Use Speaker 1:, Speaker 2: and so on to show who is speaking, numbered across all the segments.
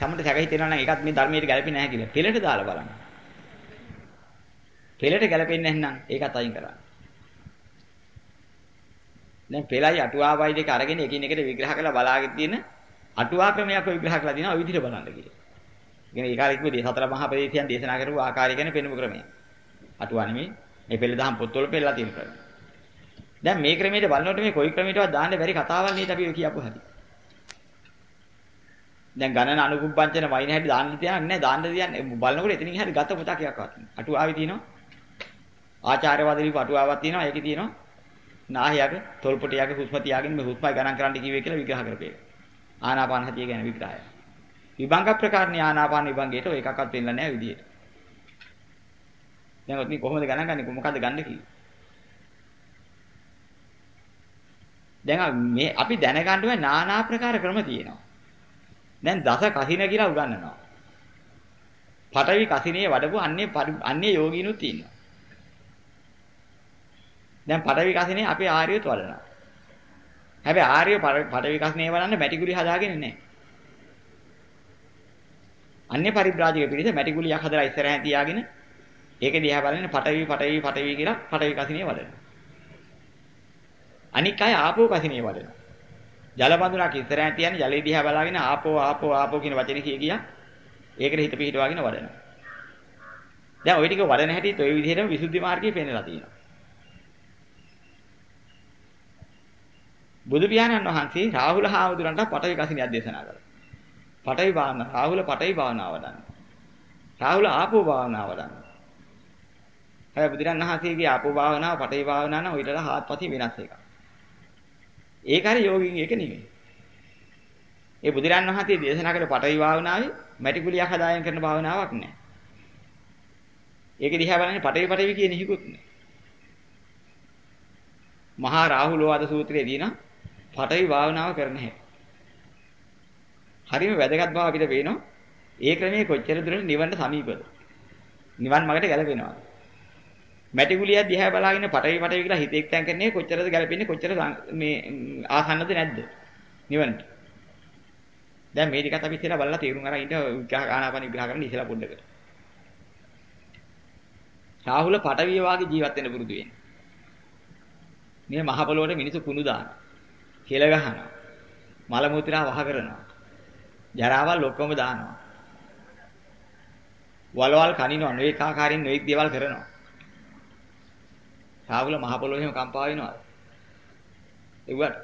Speaker 1: තමන්ට සැක හිතෙනවා නම් ඒකත් මේ ධර්මයට ගැලපෙන්නේ නැහැ කියලා. පෙළට දාලා බලන්න. පෙළට ගැලපෙන්නේ නැත්නම් ඒකත් අයින් කරන්න. දැන් පෙළයි අටුවාවයි දෙක අරගෙන එකින් එකට විග්‍රහ කරලා බලාගෙන තියෙන අටුවා ක්‍රමයක් විග්‍රහ කරලා දිනවා ওই විදිහට බලන්න කියලා. කියන්නේ ඒ කාලේ කිව්වේ සතර මහා ප්‍රදේශයන් දේශනා කරපු ආකාරය ගැන පෙන්වපු ක්‍රමය. අටුවා නෙමෙයි මේ පෙළ දහම් පොත්වල පෙළලා තියෙන ක්‍රමය. දැන් මේ ක්‍රමයට බලනකොට මේ කොයි ක්‍රමයකටවත් දාන්න බැරි කතාවල් නේද අපි කියපු හැටි. දැන් ගණන අනුකුම්පංචන වයින් හැටි දාන්න තියන්නේ නැහැ. දාන්න තියන්නේ බලනකොට එතනින් හැටි ගත පොතක් එකක්වත් අටුවාවේ තියෙනවා. ආචාර්යවාදී අටුවාවක් තියෙනවා. ඒකේ තියෙනවා. නාහයක තොල්පොටියක හුස්ම තියාගෙන මේ හුස්මයි ගණන් කරන්න කිව්වේ කියලා විග්‍රහ කරපේ ආනාපාන හතිය ගැන විග්‍රහය. විභංග ප්‍රකාරණේ ආනාපාන විභංගයට ඔය එකක්වත් වෙන්න නැහැ විදියට. දැන් ඔතන කොහොමද ගණන් ගන්නේ? මොකද්ද ගන්න කිව්වේ? දැන් මේ අපි දැනගන්න ඕනේ নানা ආකාර ක්‍රම තියෙනවා. දැන් දස කසින කියලා උගන්වනවා. පටවි කසිනේ වඩපු අන්නේ අන්නේ යෝගීනුත් ඉන්නවා. දැන් පටවි කසිනේ අපේ ආර්යයත් වඩනවා. හැබැයි ආර්ය පටවි කසිනේ වඩන්න මැටිගුලි හදාගෙන නැහැ. අන්නේ පරිබ්‍රාජික පිළිස මැටිගුලියක් හදලා ඉස්සරහින් තියාගෙන ඒක දිහා බලන්නේ පටවි පටවි පටවි කියලා පටවි කසිනේ වඩනවා. අනික් අය ආපෝ කසිනේ වඩනවා. ජල බඳුනක් ඉස්සරහින් තියන්නේ ජලයේ දිහා බලාගෙන ආපෝ ආපෝ ආපෝ කියන වචනේ කිය කියා ඒකට හිත පිහිටවාගෙන වඩනවා. දැන් ওই ටික වඩන හැටිත් ওই විදිහටම විසුද්ධි මාර්ගයේ පෙන්නලා තියෙනවා. බුදු පියාණන් වහන්සේ රාහුල හාමුදුරන්ට පටවි කසිනියක් දේශනා කළා. පටවි භාවනාව රාහුල පටවි භාවනාව වඩන්න. රාහුල ආපෝ භාවනාව වඩන්න. හැබැයි බුදුරන් වහන්සේගේ ආපෝ භාවනාව පටවි භාවනාව නම් ඊටලා හාත්පසින් වෙනස් එකක්. ඒක හරි යෝගින් ඒක නෙමෙයි. ඒ බුදුරන් වහන්සේ දේශනා කළ පටවි භාවනාවේ මැටි කුලියක් හදාගෙන කරන භාවනාවක් නෑ. ඒක දිහා බලන්නේ පටවි පටවි කියන හිකුත් නෑ. මහා රාහුලවාද සූත්‍රයේ දින පටවි භාවනාව කරන හැටි. හරිම වැදගත් බව අපිට පේනවා. ඒ ක්‍රමයේ කොච්චර දුරට නිවන්න සමීපද? නිවන් මාර්ගට ගැලපෙනවද? මැටි ගුලියක් දිහා බලාගෙන පටවි පටවි කියලා හිත එක්තැන් කරන්නේ කොච්චරද ගැලපෙන්නේ කොච්චර මේ ආසන්නද නැද්ද? නිවනට. දැන් මේ ටිකත් අපි ඉස්සෙල්ලා බලලා තේරුම් අරන් ඉන්න ආනාපාන විග්‍රහ කරන්න ඉස්සෙල්ලා පොඩ්ඩකට. රාහුල පටවිය වාගේ ජීවත් වෙන්න පුරුදු වෙන්නේ. මේ මහ පොළොවට මිනිස්සු කුණු දානවා කෙල ගහනවා මල මුත්‍රා වහ කරනවා ජරාවල් ඔක්කොම දානවා. වලවල් කනිනවා නොඑක ආකාරයෙන් නොඑක් දේවල් කරනවා. රාහුල මහ පොළොවේ එහෙම කම්පා වෙනවද? ඒවට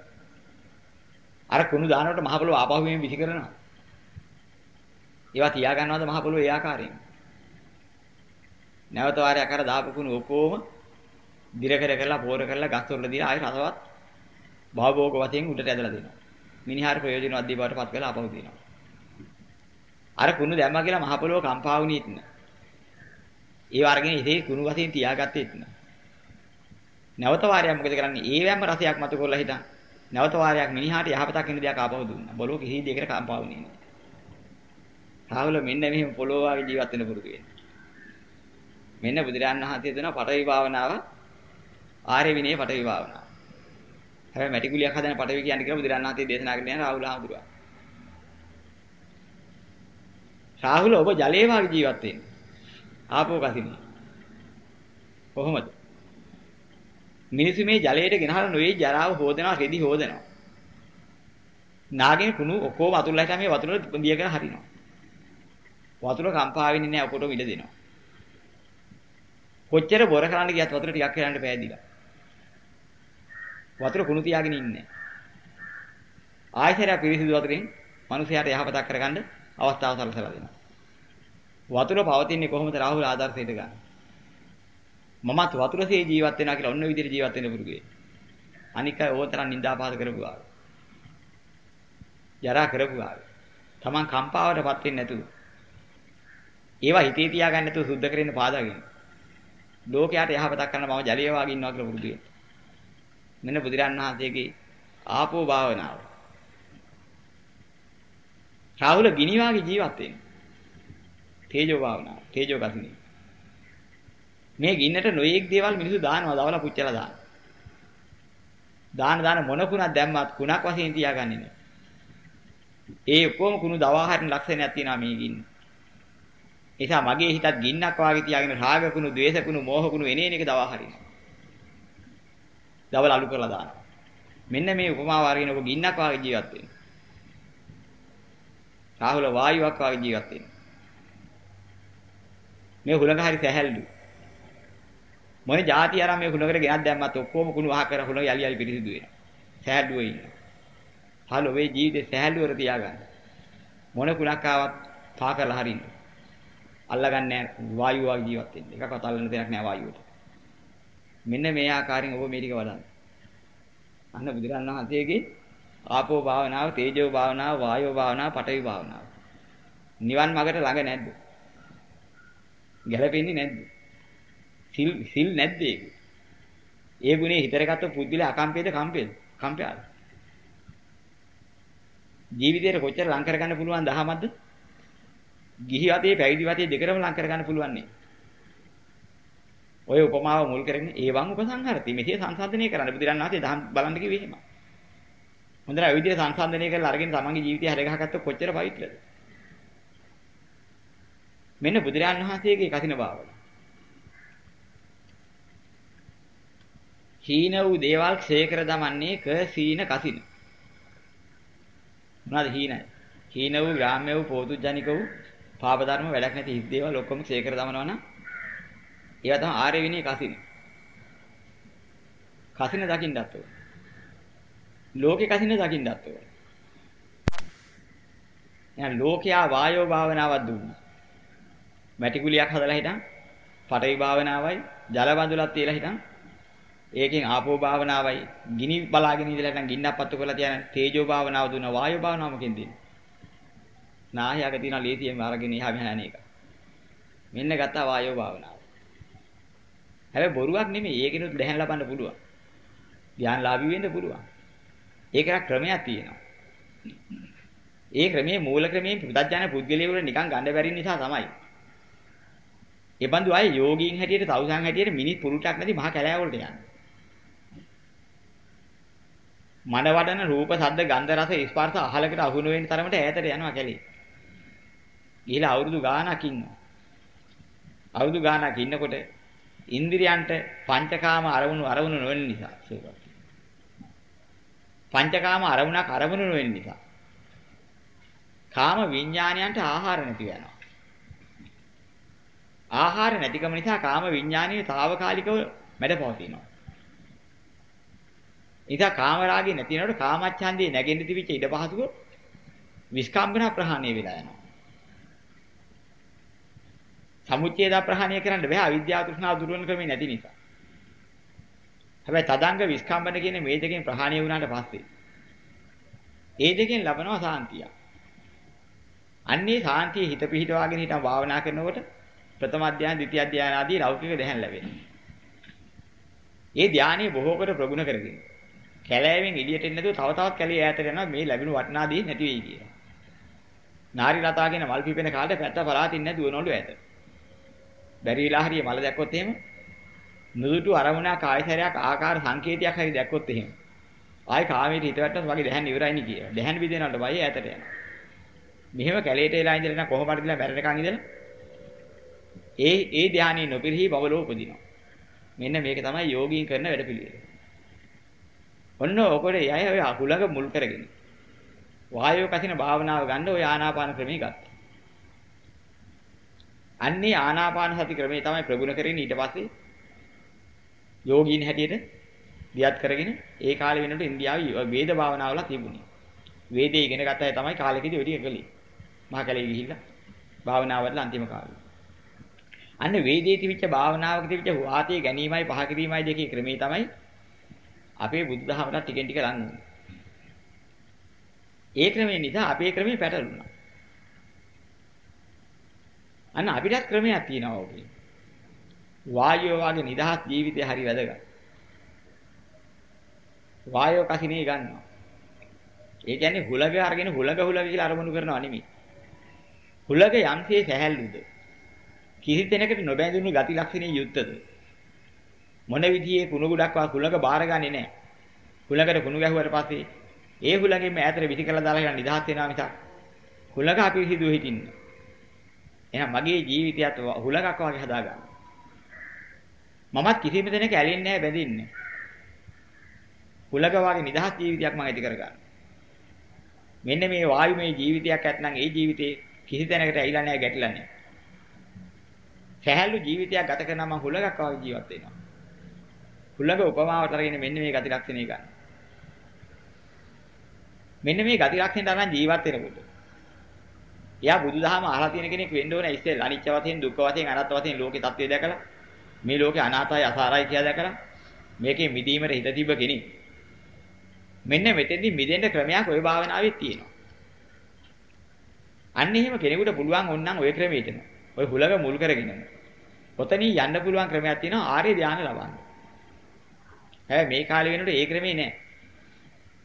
Speaker 1: අර කුණු දානකොට මහ පොළොව ආපහු මෙහෙම විසි කරනවා. ඒවා තියා ගන්නවද මහ පොළොව ඒ ආකාරයෙන්? නැවත වාරයක් අර දාපු කුණු ඔක්කොම දිර කර කරලා පෝර කරලා ගස් වල දීලා ආයෙ රසවත් භවභෝග වශයෙන් උඩට ඇදලා දෙනවා. මිනිහාර ප්‍රයෝජනවත් දී බවට පත් කරලා ආපහු දෙනවා. අර කුණු දැම්මා කියලා මහ පොළොව කම්පා වුණේත් නෑ. ඒ වර්ගනේ ඉතේ කුණු වශයෙන් තියාගත්තේත් නෑ. නැවත වාරයක් මොකද කරන්නේ? ඒවැම්ම රසයක් මතු කරලා හිටන්. නැවත වාරයක් මිනිහාට යහපතක් වෙන දෙයක් ආපහු දුන්නා. බොලෝ කිසි දෙයකට කම්පාවුනේ නෑ. රාහුල මෙන්න මෙහෙම පොළොව වාගේ ජීවත් වෙන්න පුරුදු වෙන්න. මෙන්න බුදුරජාණන් වහන්සේ දෙන පටවි භාවනාව ආර්ය විනය පටවි භාවනාව. හැබැයි මැටි කුලියක් හදන පටවි කියන්නේ කියලා බුදුරජාණන් වහන්සේ දේශනා කරන්නේ රාහුල හාමුදුරුවෝ. රාහුල ඔබ ජලයේ වාගේ ජීවත් වෙන්න. ආපෝ කසිනේ. කොහොමද? මිනිස්සු මේ ජලයට ගෙනහලා නොවේ ජරාව හොදනවා රෙදි හොදනවා. නාගෙන කුණු ඔක්කොම වතුරලා හිටා මේ වතුර දියගෙන හරිනවා. වතුර කම්පා වෙන්නේ නැහැ ඔකොටම ඉඩ දෙනවා. කොච්චර බොර කරන්න ගියත් වතුර ටිකක් කරන්න පෑදිලා. වතුර කුණු තියාගෙන ඉන්නේ. ආයතරය පිරිසිදු වතුරෙන් මිනිසයාට යහපතක් කරගන්න අවස්ථාව සලසලා දෙනවා. වතුර පවතින්නේ කොහොමද රාහුල ආදර්ශයට ගන්න? මමත් වතුරසේ ජීවත් වෙනවා කියලා ඔන්න ඔය විදිහට ජීවත් වෙන්න පුරුදු වෙයි. අනික අය ඕතරම් නිඳාපාත කරපුවා. ජරා කරපුවා. Taman කම්පාවටපත් වෙන්නේ නැතුව. ඒවා හිතේ තියාගන්න නැතුව සුද්ධ කරගෙන පාදාගෙන. ලෝකයට යහපතක් කරන්න මම ජලිය වාගේ ඉන්නවා කියලා පුරුදු වෙන්න. මෙන්න බුදුරන් වහන්සේගේ ආපෝ භාවනාව. රාහුල ගිනි වාගේ ජීවත් වෙන්නේ. තේජෝ භාවනාව. තේජෝ ගතිනේ. මේ ගින්නට නොයේක් දේවල් මිනිස්සු දානවා දවලා පුච්චලා දාන. දාන දාන මොන කුණක් දැම්මත් කුණක් වශයෙන් තියාගන්නේ නෑ. ඒ ඔක්කොම කුණු දවා හරින ලක්ෂණයක් තියෙනවා මේ ගින්න. නිසා මගේ හිතත් ගින්නක් වාගේ තියාගෙන රාග කුණු, ද්වේෂ කුණු, මෝහ කුණු එනේන එක දවා හරිනවා. දවල් අලු කරලා දානවා. මෙන්න මේ උපමාව අරගෙන ඔබ ගින්නක් වාගේ ජීවත් වෙන්න. රාහුල වායුවක් වාගේ ජීවත් වෙන්න. මේ හුලඟ හරි සැහැල්ලු. මොන જાති ආරම මේ හුලඟට ගෙනත් දැම්මත් ඔක්කොම කුණු වහ කර හුලඟ යලි යලි පිරිසිදු වෙනවා. සැහැල්ලුව ඉන්න. හලෝ මේ ජීවිතේ සැහැල්ලුවර තියාගන්න. මොන කුණක් ආවත් පා කරලා හරින්න. අල්ලගන්නේ වායුව වගේ ජීවත් වෙන්න. එකක්වත් අල්ලන්න දෙයක් නෑ වායුවට. මෙන්න මේ ආකාරයෙන් ඔබ මේ ටික වඩන්න. අන්න බුදුරණන් වහන්සේගේ ආපෝ භාවනාව, තේජෝ භාවනාව, වායෝ භාවනාව, පඨවි භාවනාව. නිවන් මාර්ගට ළඟ නැද්ද? ගැලපෙන්නේ නැද්ද? සිල් සිල් නැද්ද ඒක? ඒ ගුණේ හිතර ගත්ත පුද්ගලයා අකම්පේද කම්පේද? කම්පයාද? ජීවිතේට කොච්චර ලං කරගන්න පුළුවන් දහමක්ද? ගිහි වතේ පැවිදි වතේ දෙකම ලං කරගන්න පුළුවන් නේ. ඔය උපමාව මුල් කරගෙන ඒවන් උපසංහරති මෙසේ සංසන්දනය කරන්න බුදුරන් වහන්සේ දහම් බලන්න කිව්වේ එහෙම. හොඳට ඔය විදිහට සංසන්දනය කරලා අරගෙන තමන්ගේ ජීවිතය හැරගහගත්තොත් කොච්චර පවිත්‍රද? මෙන්න බුදුරන් වහන්සේගේ කසින භාවය. හීන වූ දේවල් ක්ෂය කර දමන්නේ ක සීන කසින. මොනවාද හීනයි? හීන වූ ග්‍රාම්‍ය වූ පෝතුජනික වූ පාප ධර්ම වැඩක් නැති හිස් දේවල් ඔක්කොම ක්ෂය කර දමනවා නම් ඒවා තමයි ආර්ය විනී කසින. කසින දකින්නත් ඕන. ලෝකේ කසින දකින්නත් ඕන. එහෙනම් ලෝකයා වායෝ භාවනාවක් දුන්නා. මැටි කුලියක් හදලා හිටන් පටවි භාවනාවයි ජල බඳුලක් තියලා හිටන් ඒකෙන් ආපෝ භාවනාවයි ගිනි බලාගෙන ඉඳලා නැත්නම් ගින්නක් පත්තු කරලා තියන තේජෝ භාවනාව දුන්න වායෝ භාවනාව මොකෙන් දෙන්නේ? නාහයක තියෙන ලේසියෙන් අරගෙන ඉහා මෙහා යන එක. මෙන්න ගත්තා වායෝ භාවනාව. හැබැයි බොරුවක් නෙමෙයි. ඒකිනුත් දැහැන් ලබන්න පුළුවන්. ධ්‍යානලාභී වෙන්න පුළුවන්. ඒකට ක්‍රමයක් තියෙනවා. ඒ ක්‍රමයේ මූල ක්‍රමයේ පුදඥාන පුද්ගලයෙකුට නිකන් ගන්න බැරි නිසා තමයි. ඒ බඳු අය යෝගීන් හැටියට තවුසන් හැටියට මිනිත් පුරුටක් නැති මහා කැලෑ වලට යන්නේ. මන වඩන රූප, ශබ්ද, ගන්ධ, රස, ස්පර්ශ අහලකට අහුන වෙන තරමට ඈතට යනවා කැලේ. ගිහිලා අවුරුදු ගාණක් ඉන්නවා. අවුරුදු ගාණක් ඉන්නකොට ඉන්ද්‍රියන්ට පංචකාම අරමුණු අරමුණු නොවන නිසා සේවත්. පංචකාම අරමුණක් අරමුණු නොවන නිසා. කාම විඥානයන්ට ආහාර නැති වෙනවා. ආහාර නැතිකම නිසා කාම විඥානයේ తాවකාලිකව මැඩපවතිනවා. ඉතින් කාම රාගේ නැති වෙනකොට කාමච්ඡන්දේ නැගෙන්න තිබිච්ච ඉඩ පහසුව විස්කම්බන ප්‍රහාණය වෙලා යනවා. සමුච්ඡේද ප්‍රහාණය කරන්න බෑ අවිද්‍යාව තෘෂ්ණාව දුරු වෙන ක්‍රමේ නැති නිසා. හැබැයි තදංග විස්කම්බන කියන මේ දෙකෙන් ප්‍රහාණය වුණාට පස්සේ ඒ දෙකෙන් ලබනවා සාන්තිය. අන්නේ සාන්තිය හිත පිහිටවාගෙන හිටම භාවනා කරනකොට ප්‍රථම අධ්‍යාන, ද්විතිය අධ්‍යාන ආදී ලෞකික දැහැන් ලැබෙනවා. ඒ ධානයේ බොහෝ කොට ප්‍රගුණ කරගෙන කැලෑවෙන් එළියට එන්නේ නැතුව තව තවත් කැලේ ඈතට යනවා මේ ලැබෙන වටිනා දේ නැති වෙයි කියලා. නාරි ලතාගෙන මල් පිපෙන කාලේ පැත්ත පරාතින් නැදුවනවලු ඈත. බැරි වෙලා හරිය මල දැක්කොත් එහෙම නුදුටු අරමුණක් ආයතරයක් ආකාර සංකේතයක් හරි දැක්කොත් එහෙම ආයි කාමයට හිත වැටෙනවා වගේ දැහන් ඉවරයි නේ කියලා. දැහන් විදිනවට බයි ඈතට යනවා. මෙහෙම කැලේට එලා ඉඳලා නම් කොහොම හරි දිලා මැරෙනකන් ඉඳලා ඒ ඒ ධානයේ නොපිරිහි බවලෝ උපදිනවා. මෙන්න මේක තමයි යෝගීන් කරන වැඩපිළිවෙල. ඔන්න ඔකට යය ඔය අකුලක මුල් කරගෙන වායෝ කසින භාවනාව ගන්න ඔය ආනාපාන ක්‍රමයේ ගත්තා. අන්නේ ආනාපාන සති ක්‍රමයේ තමයි ප්‍රගුණ කරගෙන ඊට පස්සේ යෝගීන් හැටියට දියත් කරගෙන ඒ කාලේ වෙනකොට ඉන්දියාවේ වේද භාවනාවල තිබුණේ. වේදේ ඉගෙන ගත්ත අය තමයි කාලෙකදී ඔය ටික කළේ. මහකලේ ගිහිල්ලා භාවනාවල අන්තිම කාලේ. අන්න වේදේ තිබිච්ච භාවනාවක තිබිච්ච වාතයේ ගැනීමයි පහ කිරීමයි දෙකේ ක්‍රමේ තමයි අපේ බුදුදහමට ටිකෙන් ටික ලං වුනේ. ඒ ක්‍රමේ නිසා අපේ ක්‍රමේ පැටලුණා. අන්න අපිටත් ක්‍රමයක් තියෙනවා ඔකේ. වායෝ වගේ නිදහස් ජීවිතය හරි වැදගත්. වායෝ කසිනේ ගන්නවා. ඒ කියන්නේ හුලග අරගෙන හුලග හුලග කියලා අරමුණු කරනවා නෙමෙයි. හුලග යම්සේ සැහැල්ලුද කිසි දෙනකට නොබැඳුණු ගති ලක්ෂණේ යුක්තද මොන විදිහේ කුණු ගොඩක් වා හුලග බාරගන්නේ නැහැ. හුලගට කුණු ගැහුවට පස්සේ ඒ හුලඟෙන් ඈතට විසි කරලා දාලා කියන නිදහස් වෙනවා මිසක් හුලඟ අපි හිතුව හිටින්නේ. එහෙනම් මගේ ජීවිතයත් හුලඟක් වගේ හදාගන්න. මමත් කිසිම දෙයක ඇලෙන්නේ නැහැ බැඳින්නේ. හුලඟ වගේ නිදහස් ජීවිතයක් මම ඇති කරගන්න. මෙන්න මේ වායුමය ජීවිතයක් ඇත්නම් ඒ ජීවිතේ කිසි තැනකට ඇවිල්ලා නැහැ ගැටිලා නැහැ. සැහැල්ලු ජීවිතයක් ගත කරනවා මම හුලඟක් වගේ ජීවත් වෙනවා. කුල්ලක උපමාවට අරගෙන මෙන්න මේ ගති ලක්ෂණය ගන්න. මෙන්න මේ ගති ලක්ෂණයට අරන් ජීවත් වෙනකොට. එයා බුදුදහම අහලා තියෙන කෙනෙක් වෙන්න ඕන ඉස්සෙල් අනිච්ච වශයෙන් දුක්ඛ වශයෙන් අනාත්ම වශයෙන් ලෝකේ தත්ත්වය දැකලා මේ ලෝකේ අනාතයි අසාරයි කියලා දැකලා මේකේ මිදීමට හිත තිබ්බ කෙනෙක්. මෙන්න මෙතෙන්දී මිදෙන්න ක්‍රමයක් ওই භාවනාවේ තියෙනවා. අන්න එහෙම කෙනෙකුට පුළුවන් ඕනනම් ওই ක්‍රමයටම. ওই හුලඟ මුල් කරගෙනම. ඔතනින් යන්න පුළුවන් ක්‍රමයක් තියෙනවා ආර්ය ධානය ලබන්න. හැබැයි මේ කාලේ වෙනකොට ඒ ක්‍රමේ නෑ.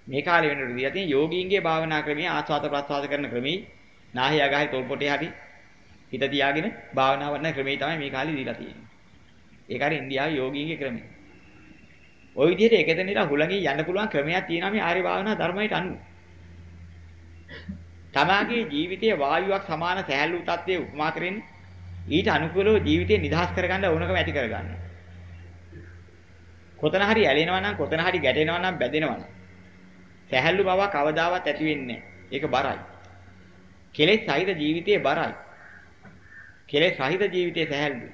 Speaker 1: මේ කාලේ වෙනකොට දිලා තියෙන යෝගීන්ගේ භාවනා ක්‍රමයේ ආස්වාද ප්‍රස්වාද කරන ක්‍රමී නාහි අගහයි තොල් පොටේ හරි හිත තියාගෙන භාවනා කරන ක්‍රමේ තමයි මේ කාලේ දීලා තියෙන්නේ. ඒක හරි ඉන්දියාවේ යෝගීන්ගේ ක්‍රමය. ওই විදිහට එකතැනට හුලඟින් යන්න පුළුවන් ක්‍රමයක් තියෙනවා මේ ආර්ය භාවනා ධර්මයට අනුව. තමාගේ ජීවිතයේ වායුවක් සමාන සහැල්ලු තත්ත්වයේ උපමා කරන්නේ ඊට අනුකූලව ජීවිතේ නිදහස් කරගන්න ඕනකම ඇති කරගන්න. කොතන හරි ඇලෙනවා නම් කොතන හරි ගැටෙනවා නම් බැදෙනවා නම් සහැල්ලු බව කවදාවත් ඇති වෙන්නේ ඒක බරයි. කෙලෙස් සහිත ජීවිතයේ බරයි. කෙලෙස් සහිත ජීවිතයේ සහැල්ලු.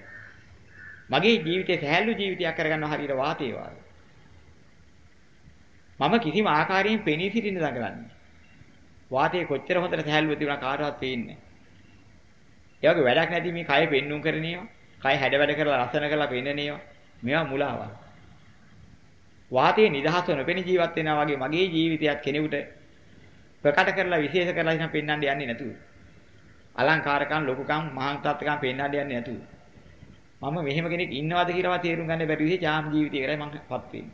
Speaker 1: මගේ ජීවිතේ සහැල්ලු ජීවිතයක් කරගන්න හරියට වාතේ වාගේ. මම කිසිම ආකාරයෙන් පෙනී සිටින්න දඟලන්නේ. වාතයේ කොච්චර හොඳට සහැල්ලුව තිබුණා කාටවත් පේන්නේ නැහැ. ඒ වගේ වැඩක් නැති මේ කය පෙන්눔 කරන ඒවා, කය හැඩ වැඩ කරලා ලස්සන කරලා පෙන්නන ඒවා, මේවා මුලාවක්. වාතයේ නිදහස නොපෙනී ජීවත් වෙනා වගේ මගේ ජීවිතයත් කෙනෙකුට ප්‍රකට කරලා විශේෂ කරලා ඉතින් පෙන්වන්න යන්නේ නැතුව. අලංකාරකම්, ලොකුකම්, මහාන්තත්කම් පෙන්වන්න යන්නේ නැතුව. මම මෙහෙම කෙනෙක් ඉන්නවද කියලාවත් තේරුම් ගන්න බැරි විදිහේ ඡාම් ජීවිතය කරයි මම පත් වෙන්නේ.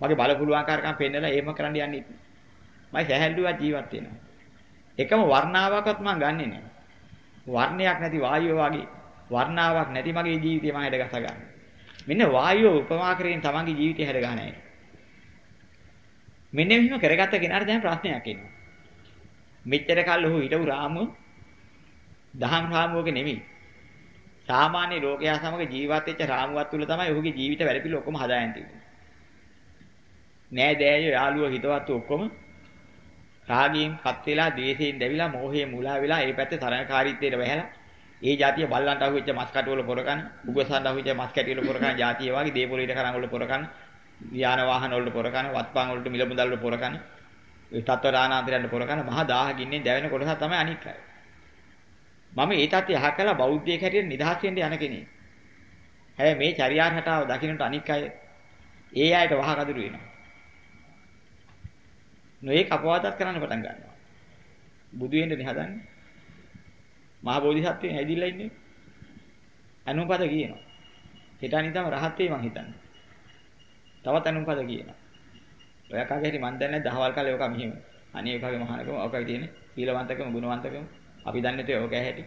Speaker 1: මගේ බල පුළුවන්කාරකම් පෙන්නලා එහෙම කරන්න යන්නේ මම සැහැල්ලුවක් ජීවත් වෙනවා. එකම වර්ණාවකත් මම ගන්නෙ නෑ. වර්ණයක් නැති වායුව වගේ වර්ණාවක් නැති මගේ ජීවිතය මම හැඩගස්ස ගන්න. මෙන්න වායුව උපමා කරගෙන තමන්ගේ ජීවිතය හැඩ ගන්න ඇයි. මෙන්න මෙහෙම කරගත්ත කෙනාට දැන් ප්‍රශ්නයක් එනවා. මෙච්චර කල් ඔහු හිටපු රාමුව දහම් රාමුවක නෙමෙයි. සාමාන්‍ය ලෝකයා සමග ජීවත් වෙච්ච රාමුවක් තුල තමයි ඔහුගේ ජීවිත වැඩපිළි ඔක්කොම හදායන් තිබුණේ. නෑ දෑයෝ යාළුවෝ හිතවත් ඔක්කොම රාගයෙන් පත් වෙලා, ද්වේෂයෙන් දැවිලා, මෝහයෙන් මුලා වෙලා, ඒ පැත්තේ තරණකාරීත්වයට වැහැලා, ඒ જાතිය බල්ලන්ට අහුවෙච්ච මස් කටවල පොරකන, උගසන්ට අහුවෙච්ච මස් කැටි වල පොරකන જાතිය වගේ දේපොළ ඊට කරන් වල පොරකන, යාන වාහන වලට පොරකන, වත්පන් වලට මිල මුදල් වල පොරකන, ඒ තත්වරානාන්තරයන්ට පොරකන මහා දාහකින්නේ දැවෙන කොටස තමයි අනික් අය. මම ඒ තත්ත්වය අහකලා බෞද්ධයෙක් හැටියට නිදහස් වෙන්න යන කෙනෙක්. හැබැයි මේ චර්යාර හටාව දකින්නට අනික් අය ඒ අයට වහ කඳුරු වෙනවා. නොඒක අපවාදත් කරන්න පටන් ගන්නවා. බුදු වෙන්නනේ හදන්නේ. මහා බෝධිසත්වයන් ඇවිදිලා ඉන්නේ. අනුපද කියනවා. හෙට අනිතම රහත් වෙයි මං හිතන්නේ. තවත් අනුපද කියනවා. ඔය කාගේ හරි මන් දන්නේ දහවල් කාලේ ඔක මෙහෙම. අනේ ඔකගේ මහානකම ඔකයි තියෙන්නේ. සීලවන්තකම ගුණවන්තකම අපි දන්නේ තේ ඔක ඇහැටි.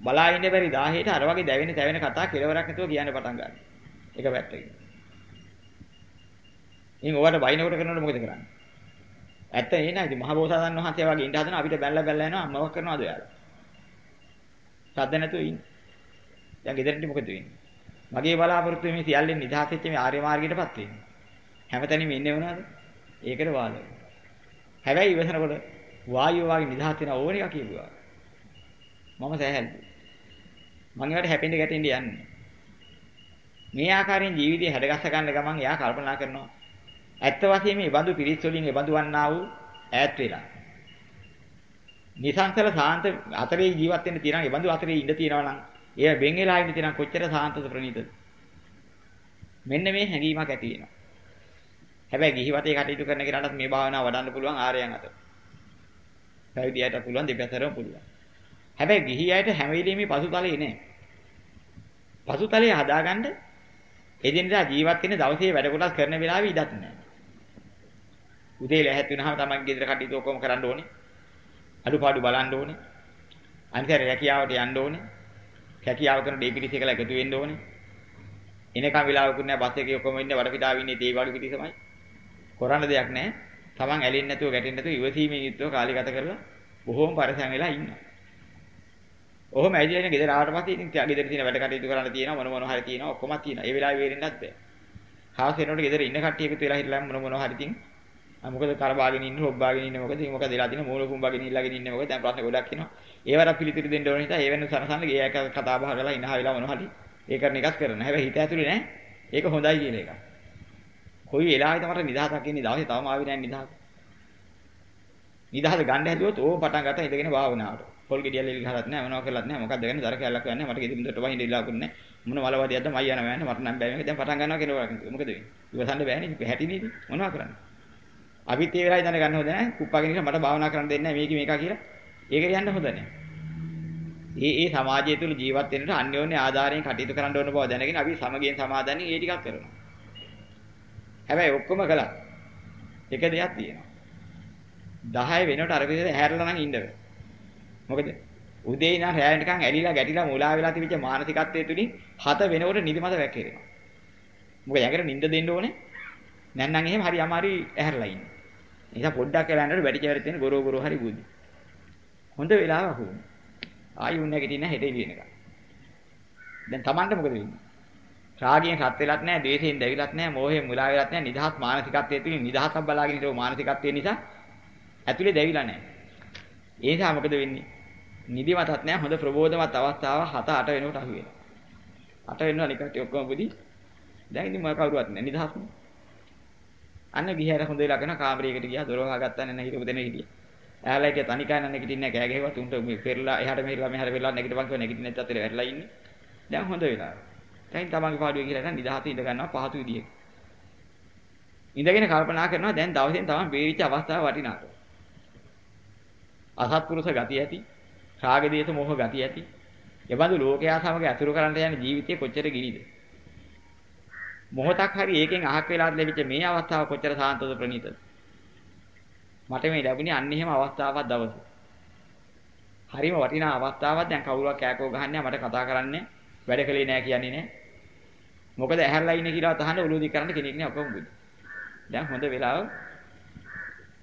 Speaker 1: බලා ඉන්න බැරි 10ට අර වගේ දැවෙන තැවෙන කතා කෙලවරක් නැතුව කියන්න පටන් ගන්නවා. එක පැත්තකින්. ඉතින් ඔයාලට බයිනකොට කරනකොට මොකද කරන්නේ? ඇත්ත නේ නේද? මහ බෝසතාණන් වහන්සේ වගේ ඉඳ හදන අපිට බැලලා බැලලා යනවා මොකක් කරනවද ඔයාලා? සද්ද නැතුව ඉන්න. දැන් ගෙදරට මොකද වෙන්නේ? මගේ බලාපොරොත්තු මේ සියල්ලෙන් නිදහස් වෙච්ච මේ ආර්ය මාර්ගයටපත් වෙන්නේ. හැමතැනම ඉන්නේ වුණාද? ඒකට වාද. හැබැයි ඉවසනකොට වායුව වගේ නිදහස් වෙන ඕන එක කියුවා. මම සෑහල්ලු. මං ඒවට හැපෙන්න ගැටෙන්න යන්නේ. මේ ආකාරයෙන් ජීවිතය හැඩගස්ස ගන්න ගමන් එයා කල්පනා කරනවා ඇත්ත වශයෙන්ම මේ බඳු පිරිස් වලින් ඒ බඳු වන්නා වූ ඈත් වෙලා. නිසංසල සාන්ත අතරේ ජීවත් වෙන්න තියෙනවා. ඒ බඳු අතරේ ඉඳ තියෙනවා නම් ඒ වෙන් වෙලා ඉඳ තියෙනවා කොච්චර සාන්තද ප්‍රණීතද. මෙන්න මේ හැඟීමක් ඇති වෙනවා. හැබැයි ගිහිවතේ කටයුතු කරන කෙනාට මේ භාවනාව වඩන්න පුළුවන් ආර්යයන් අතර. පැවිදියට පුළුවන් දෙපැතරම පුළුවන්. හැබැයි ගිහියයට හැම වෙලෙම පසුතලයේ නෑ. පසුතලයේ හදාගන්න එදිනදා ජීවත් වෙන දවසේ වැඩ කොටස් කරන වෙලාවෙ ඉඩක් නෑ. උදේ ලැහැත් වෙනහම තමයි ගෙදර කටයුතු ඔක්කොම කරන්න ඕනේ. අඩුපාඩු බලන්න ඕනේ. අනිතර රැකියාවට යන්න ඕනේ. රැකියාව කරන ඩේපිටිස් එකලා එකතු වෙන්න ඕනේ. එනකම් වෙලාවකුත් නෑ බස් එකේ ඔක්කොම ඉන්නේ වඩපිටාවේ ඉන්නේ ඒ වගේ පිටිසමයි. කරන්න දෙයක් නෑ. Taman ඇලෙන්නේ නැතුව ගැටෙන්නේ නැතුව ඉවසීමෙන් යුක්තව කාලය ගත කරලා බොහෝම පරිසම් වෙලා ඉන්නවා. ඔහොම ඇවිල්ලා ඉන්න ගෙදර ආවට පස්සේ ඉතින් ගෙදර තියෙන වැඩ කටයුතු කරන්න තියෙනවා මොන මොන හරි තියෙනවා ඔක්කොම තියෙනවා. ඒ වෙලාවේ වේරෙන්නත් බෑ. හවස වෙනකොට ගෙදර ඉන්න කට්ටිය එකතු වෙලා හිටලා මොන මොන හරි තින් මොකද කරබාගෙන ඉන්නේ හොබ්බාගෙන ඉන්නේ මොකද මොකද වෙලා තියෙන මූල කුඹාගෙන ඉල්ලගෙන ඉන්නේ මොකද? දැන් ප්‍රශ්න ගොඩක් එනවා. ඒවට පිළිතුරු දෙන්න ඕන නිසා ඒ වෙන සරසන්න ගේ එක කතා බහ කරලා ඉනහ වෙලා මොන හරි ඒ කරන එකක් කරන හැබැයි හිත ඇතුලේ නෑ. ඒක හොඳයි කියන එක. කොයි වෙලාවෙද මට නිදහසක් ඉන්නේ දවසේ තවම ආවේ නෑ නිදහස. නිදහස ගන්න හැදුවොත් ඕම පටන් ගත්තා ඉඳගෙන භාවනාවට. පොල් ගෙඩියල් එලි ගහලත් නෑ මොනව කරලත් නෑ. මොකක්ද ගන්නේ දර කැලක් ගන්නෑ මට ගෙදර මුදට වහින්න ඉල්ලාකුත් නෑ. මොන වලවදියක්ද මයි යනවා යන්නේ. මට නම් බෑ මේක. දැන් පටන් ගන්නවා කියනවා මොකද වෙන්නේ? ඉවසන්න බෑනේ. හැටි නේද මොනවා කරන්නේ? අපිත් ඒ වෙලාවේ දැන ගන්න හොඳ නැහැ. කුප්පාගෙන ඉන්න මට භාවනා කරන්න දෙන්නේ නැහැ. මේක මේක කියලා. ඒක කියන්න හොඳ නැහැ. ඒ ඒ සමාජය තුළ ජීවත් වෙන්නට අන්‍යෝන්‍ය ආධාරයෙන් කටයුතු කරන්න ඕන බව දැනගෙන අපි සමගියෙන් සමාදන්නේ ඒ ටිකක් කරනවා. හැබැයි ඔක්කොම කළා. එක දෙයක් තියෙනවා. 10 වෙනකොට අර විදිහට ඇහැරලා නම් ඉන්න බෑ මොකද උදේ ඉඳන් රැය නිකන් ඇලිලා ගැටිලා මුලා වෙලා තිබිච්ච මානසිකත්වයේ තුලින් හත වෙනකොට නිදිමත වැක්කිරෙනවා. මොකද යකට නිින්ද දෙන්න ඕනේ. නැත්නම් එහෙම හරි අමාරුයි ඇහැරලා ඉන්නේ. නිසා පොඩ්ඩක් වෙලා යනකොට වැටි චවර තියෙන ගොරෝ ගොරෝ හරි බුද්ධි. හොඳ වෙලාවක් වුණා. ආයි උන් නැගිටින්න හෙට එළියෙනක. දැන් Tamanට මොකද වෙන්නේ? රාගයෙන් රත් වෙලත් නැහැ, ද්වේෂයෙන් දැවිලත් නැහැ, මෝහයෙන් මුලා වෙලත් නැහැ, නිදහස් මානසිකත්වයේ තුලින් නිදහසක් බලාගෙන ඉන්න මානසිකත්වය නිසා ඇතුලේ දැවිලා නැහැ. ඒ නිසා මොකද වෙන්නේ? නිදිමතත් නැහැ හොඳ ප්‍රබෝධමත් අවස්ථාව 7 8 වෙනකොට අහු වෙනවා. 8 වෙනවා නිකට ඔක්කොම බුදි. දැන් ඉතින් මම කවුරුවත් නැහැ නිදහස්නේ. අන්න ගිහර හොඳ වෙලා කරන කාමරයකට ගියා දොර වහගත්තා නේ හිටපු දෙන හිටියේ. එයාලා හිටිය තනිකා නම් නැගිටින්නේ කෑ ගැහුවත් උන්ට මේ පෙරලා එහාට මෙහෙලා මෙහාට වෙලා නැගිටපන් කියලා නැගිටින්නේ නැත්නම් අතේ වැරලා ඉන්නේ. දැන් හොඳ වෙලා. දැන් තමන්ගේ පාඩුවේ කියලා නම් නිදහසේ ඉඳ ගන්නවා පහතු විදියට. ඉඳගෙන කල්පනා කරනවා දැන් දවසෙන් තමන් බේරිච්ච අවස්ථාව වටිනාකම. අසත්පුරුෂ ගතිය ඇති, රාග දේශ මොහ ගතිය ඇති. එබඳු ලෝකයා සමග අතුරු කරන්න යන ජීවිතේ කොච්චර ගිනිද? මොහොතක් හරි ඒකෙන් අහක් වෙලා ලැබිච්ච මේ අවස්ථාව කොච්චර සාන්තද ප්‍රණීතද? මට මේ ලැබුණේ අන්න එහෙම අවස්ථාවක් දවසේ. හරිම වටිනා අවස්ථාවක් දැන් කවුරුවක් කෑකෝ ගහන්නේ මට කතා කරන්නේ වැඩ කලේ නෑ කියන්නේ නෑ. මොකද ඇහැරලා ඉන්නේ කියලා තහන ඔලුවදී කරන්න කෙනෙක් නෑ ඔක්කොම බුදු. දැන් හොඳ වෙලාව.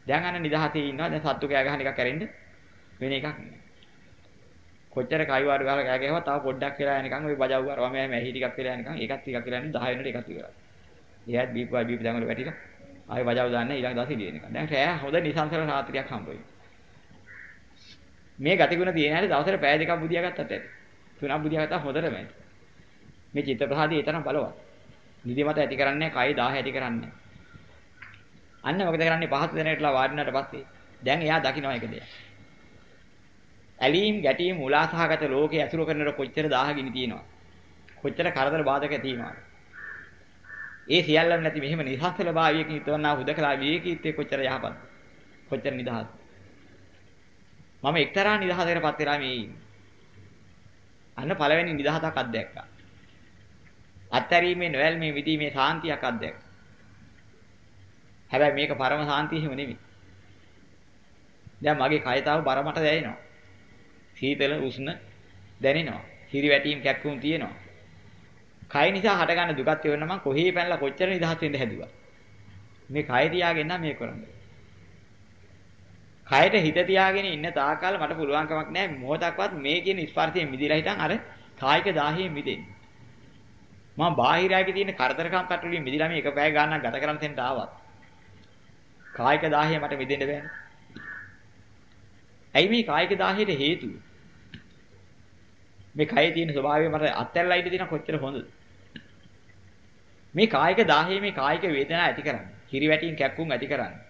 Speaker 1: දැන් අන්න නිදහසේ ඉන්නවා දැන් සත්තු කෑ ගහන එකක් කරෙන්න වෙන එකක් නෑ. කොච්චර කයිවාරු ගහලා කෑ ගැහුවා තව පොඩ්ඩක් වෙලා යනකම් ওই බජව් කරවා මම ඇහි ටිකක් වෙලා යනකම් ඒකත් ටිකක් වෙලා යන්නේ 10 වෙනට එකක් ඉවරයි. එයාත් බීපුවා බීපු දඟල වැටිලා ආයෙ බජව් දාන්නේ ඊළඟ දවසේ ඉලියනකම්. දැන් රෑ හොඳ නිසංසල රාත්‍රියක් හම්බ මේ ගතිගුණ තියෙන හැටි දවසට පැය දෙකක් බුදියා ගත්තත් ඇති. තුනක් බුදියා ගත්තා හොඳටම ඇති. මේ චිත්ත ප්‍රසාදී ඒ තරම් බලවත්. නිදිමත ඇති කරන්නේ කය 10 ඇති කරන්නේ. අන්න මොකද කරන්නේ පහත් දෙනෙක්ලා වාඩිනාට පස්සේ දැන් එයා දකින්න එක දෙයක්. ඇලීම් ගැටීම් උලාසහගත ලෝකයේ ඇසුරු කරනකොට කොච්චර දාහගිනි තියෙනවා. කොච්චර කරදර බාධක තියෙනවා. ඒ සියල්ලම නැති මෙහෙම නිහසල භාවයකින් යුතවනා හුදකලා විවේකීත්වයේ කොච්චර යහපත්. කොච්චර නිදහස්. මම එක්තරා නිදහසකටපත් වෙලා මේ ඉන්නේ. අන්න පළවෙනි නිදහසක් අත්දැක්කා. අත්තරීමේ නොයල්මේ විදීමේ සාන්තියක් අත්දැක්කා. හැබැයි මේක පරම සාන්තිය හිම නෙමෙයි. දැන් මගේ කය තාම බරමට දැනෙනවා. සීතල උෂ්ණ දැනෙනවා. හිරි වැටීම් කැක්කුම් තියෙනවා. කය නිසා හටගන්න දුකත් වෙන්න මම කොහේ පැනලා කොච්චර නිදහස් වෙන්න හැදුවා. මේ කය තියාගෙන නම් මේ කරන්නේ. කයට හිත තියාගෙන ඉන්න තාකල් මට පුළුවන් කමක් නැහැ මොහොතක්වත් මේ කියන ස්පර්ශයෙන් මිදිලා හිටන් අර කායික දාහයෙන් මිදෙන්න. මම බාහිරයගේ තියෙන කරදරකම් කටුලින් මිදිලා මේ එක පැය ගානක් ගත කරන් තෙන්ට ආවත්. කායික දාහය මට මිදෙන්න බෑනේ. ඇයි මේ කායික දාහයට හේතුව? මේ කයේ තියෙන ස්වභාවය මට අත්හැරලා ඉඳ දින කොච්චර හොඳද? මේ කායික දාහයේ මේ කායික වේදනා ඇති කරන්නේ. හිරි වැටින් කැක්කුම් ඇති කරන්නේ.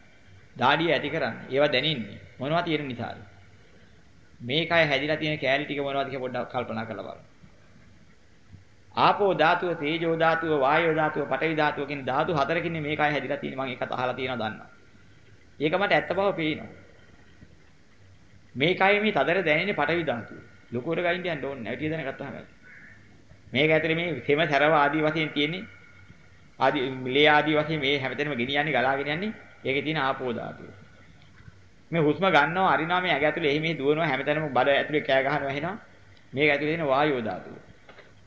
Speaker 1: දාඩිය ඇති කරන්නේ. ඒවා දැනෙන්නේ. මොනවද තියෙන නිසාද? මේ කය හැදිලා තියෙන කෑලි ටික මොනවද කියලා පොඩ්ඩක් කල්පනා කරලා බලන්න. ආපෝ ධාතුව, තේජෝ ධාතුව, වායෝ ධාතුව, පඨවි ධාතුව කියන ධාතු හතරකින් මේ කය හැදිලා තියෙන මම ඒකත් අහලා තියෙනවා දන්නවා. ඒක මට ඇත්ත බව පේනවා. මේ කය මේ තදර දැනෙන්නේ පඨවි ධාතුව. ලොකුවට ගයින් යන්න ඕනේ නැහැ. ටික දැන ගත්තාම ඇති. මේක ඇතුලේ මේ සෙම සරව ආදී වශයෙන් තියෙන්නේ ආදී මිලේ ආදී වශයෙන් මේ හැමතැනම ගෙනියන්නේ ගලාගෙන යන්නේ ඒකේ තියෙන ආපෝ ධාතුව. මේ හුස්ම ගන්නවා අරිනවා මේ ඇඟ ඇතුලේ එහි මේ දුවනවා හැමතැනම බඩ ඇතුලේ කෑ ගහනවා එහෙනම් මේක ඇතුලේ තියෙන වායෝ ධාතුව.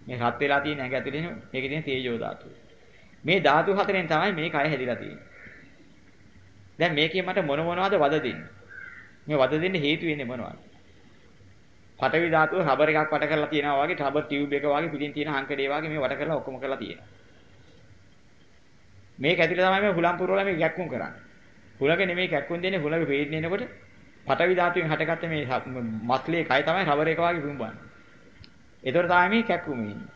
Speaker 1: මේ රත් වෙලා තියෙන ඇඟ ඇතුලේ මේකේ තියෙන තේජෝ ධාතුව. මේ ධාතු හතරෙන් තමයි මේ කය හැදිලා තියෙන්නේ. දැන් මේකේ මට මොන මොනවද වද දෙන්නේ? මේ වද දෙන්න හේතු වෙන්නේ මොනවද? පටවි ධාතුව රබර් එකක් වට කරලා තියෙනවා වගේ රබර් ටියුබ් එක වගේ පිටින් තියෙන හංකඩේ වගේ මේ වට කරලා ඔක්කොම කරලා තියෙනවා. මේක ඇතුලේ තමයි මේ හුලම් පුරවලා මේ කැක්කුම් කරන්නේ. හුලක නෙමෙයි කැක්කුම් දෙන්නේ හුලක වේදනේ එනකොට පටවි ධාතුවෙන් හටගත්ත මේ මස්ලේ කය තමයි රබර් එක වගේ පුම්බන්නේ. ඒතකොට තමයි මේ කැක්කුම එන්නේ.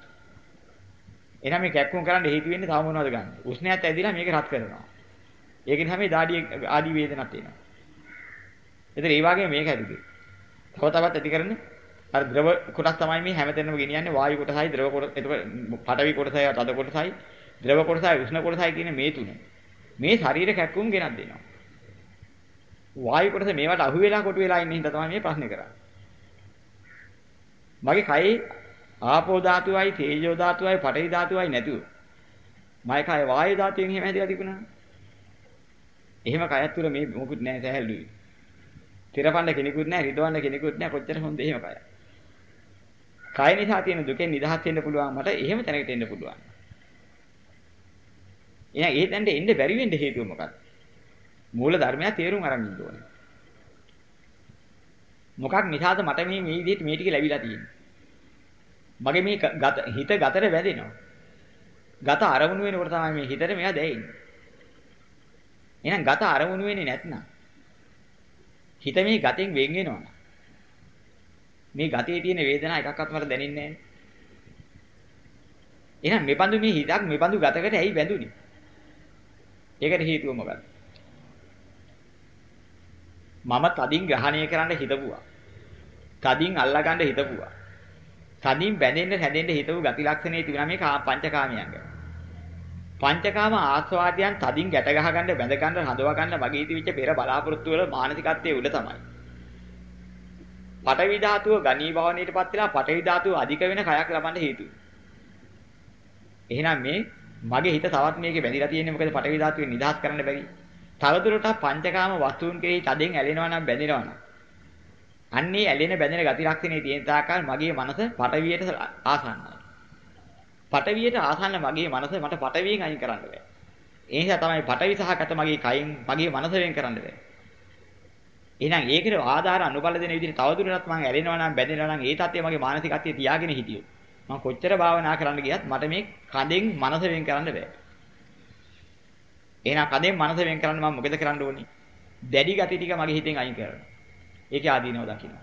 Speaker 1: එහෙනම් මේ කැක්කුම් කරන්න හේතු වෙන්නේ තව මොනවද ගන්න? උෂ්ණයත් ඇදිලා මේක රත් කරනවා. ඒක නිසා මේ දාඩිය ආදි වේදනක් එනවා. එතන ඒ වගේ මේක ඇතුලේ. තව තවත් ඇති කරන්නේ අර ද්‍රව කොටස් තමයි මේ හැමතැනම ගෙනියන්නේ වායු කොටසයි ද්‍රව කොටස එතකොට පඨවි කොටසයි තද කොටසයි ද්‍රව කොටසයි උෂ්ණ කොටසයි කියන මේ තුන. මේ ශරීර කැක්කුම් ගෙනත් දෙනවා. වායු කොටස මේවට අහු වෙලා කොටු වෙලා ඉන්න හින්දා තමයි මේ ප්‍රශ්නේ කරන්නේ. මගේ කයේ ආපෝ ධාතුවයි තේජෝ ධාතුවයි පඨවි ධාතුවයි නැතුව මගේ කය වායු ධාතුවෙන් එහෙම හැදිලා තිබුණා. එහෙම කයත් තුර මේ මොකුත් නැහැ සැහැල්ලුයි. තිරපන්න කෙනෙකුත් නැහැ, රිදවන්න කෙනෙකුත් නැහැ. කොච්චර හොඳ එහෙම කය. කය නිසා තියෙන දුකෙන් නිදහස් වෙන්න පුළුවන් මට එහෙම තැනකට එන්න පුළුවන්. එහෙනම් ඒ තැනට එන්න බැරි වෙන්න හේතුව මොකක්ද? මූල ධර්මය තේරුම් අරන් ඉන්න ඕනේ. මොකක් නිසාද මට මේ මේ විදිහට මේ ටික ලැබිලා තියෙන්නේ? මගේ මේ හිත ගතට වැදෙනවා. ගත අරමුණු වෙනකොට තමයි මේ හිතට මේවා දැනෙන්නේ. එහෙනම් ගත අරමුණු වෙන්නේ නැත්නම් හිත මේ ගතෙන් වෙන් වෙනවා. මේ ගතේ තියෙන වේදනා එකක්වත් මට දැනෙන්නේ නැහැ. එහෙනම් මෙබඳු මේ හිතක් මෙබඳු ගතකට ඇයි බැඳුනේ? ඒකට හේතුව මොකක්ද? මම තදින් ග්‍රහණය කරන්න හිතපුවා. තදින් අල්ලගන්න හිතපුවා. තදින් බැඳෙන්න හැදෙන්න හිතපු ගති ලක්ෂණේ තිබුණා මේ පංචකාමයන්ග. පංචකාම ආස්වාදයන් තදින් ගැට ගහ ගන්න බැඳ ගන්න හඳවා ගන්න වගේ තිබිච්ච පෙර බලාපොරොත්තු වල මානසිකත්වයේ උඩ තමයි. පඨවි ධාතුව ගණී භවණයටපත් වෙලා පඨවි ධාතුව අධික වෙන කයක් ලබන්න හේතුයි. එහෙනම් මේ මගේ හිත තවත් මේකේ බැඳිලා තියෙන්නේ මොකද පඨවි ධාතුවෙන් නිදහස් කරන්න බැරි. තවදුරටත් පංචකාම වස්තුන් කෙරෙහි තදෙන් ඇලෙනවා නම් බැඳෙනවා නම් අන්නේ ඇලෙන බැඳෙන ගති ලක්ෂණේ තියෙන තාක්කල් මගේ මනස පටවියට ආසන්නයි. පටවියට ආසන්න මගේ මනස මට පටවියෙන් අයින් කරන්න බෑ. ඒ නිසා තමයි පටවි සහගත මගේ කයින් මගේ මනස වෙන් කරන්න බෑ. එහෙනම් ඒකට ආධාර අනුබල දෙන විදිහට තවදුරටත් මම ඇලෙනවා නම් බැඳෙනවා නම් ඒ තත්ත්වය මගේ මානසිකත්වයේ තියාගෙන හිටියොත් මම කොච්චර භාවනා කරන්න ගියත් මට මේ කඳෙන් මනස වෙන් කරන්න බෑ. එහෙනම් කඳෙන් මනස වෙන් කරන්න මම මොකද කරන්න ඕනේ? දැඩි ගති ටික මගේ හිතෙන් අයින් කරනවා. ඒකේ ආදීනව දකින්න.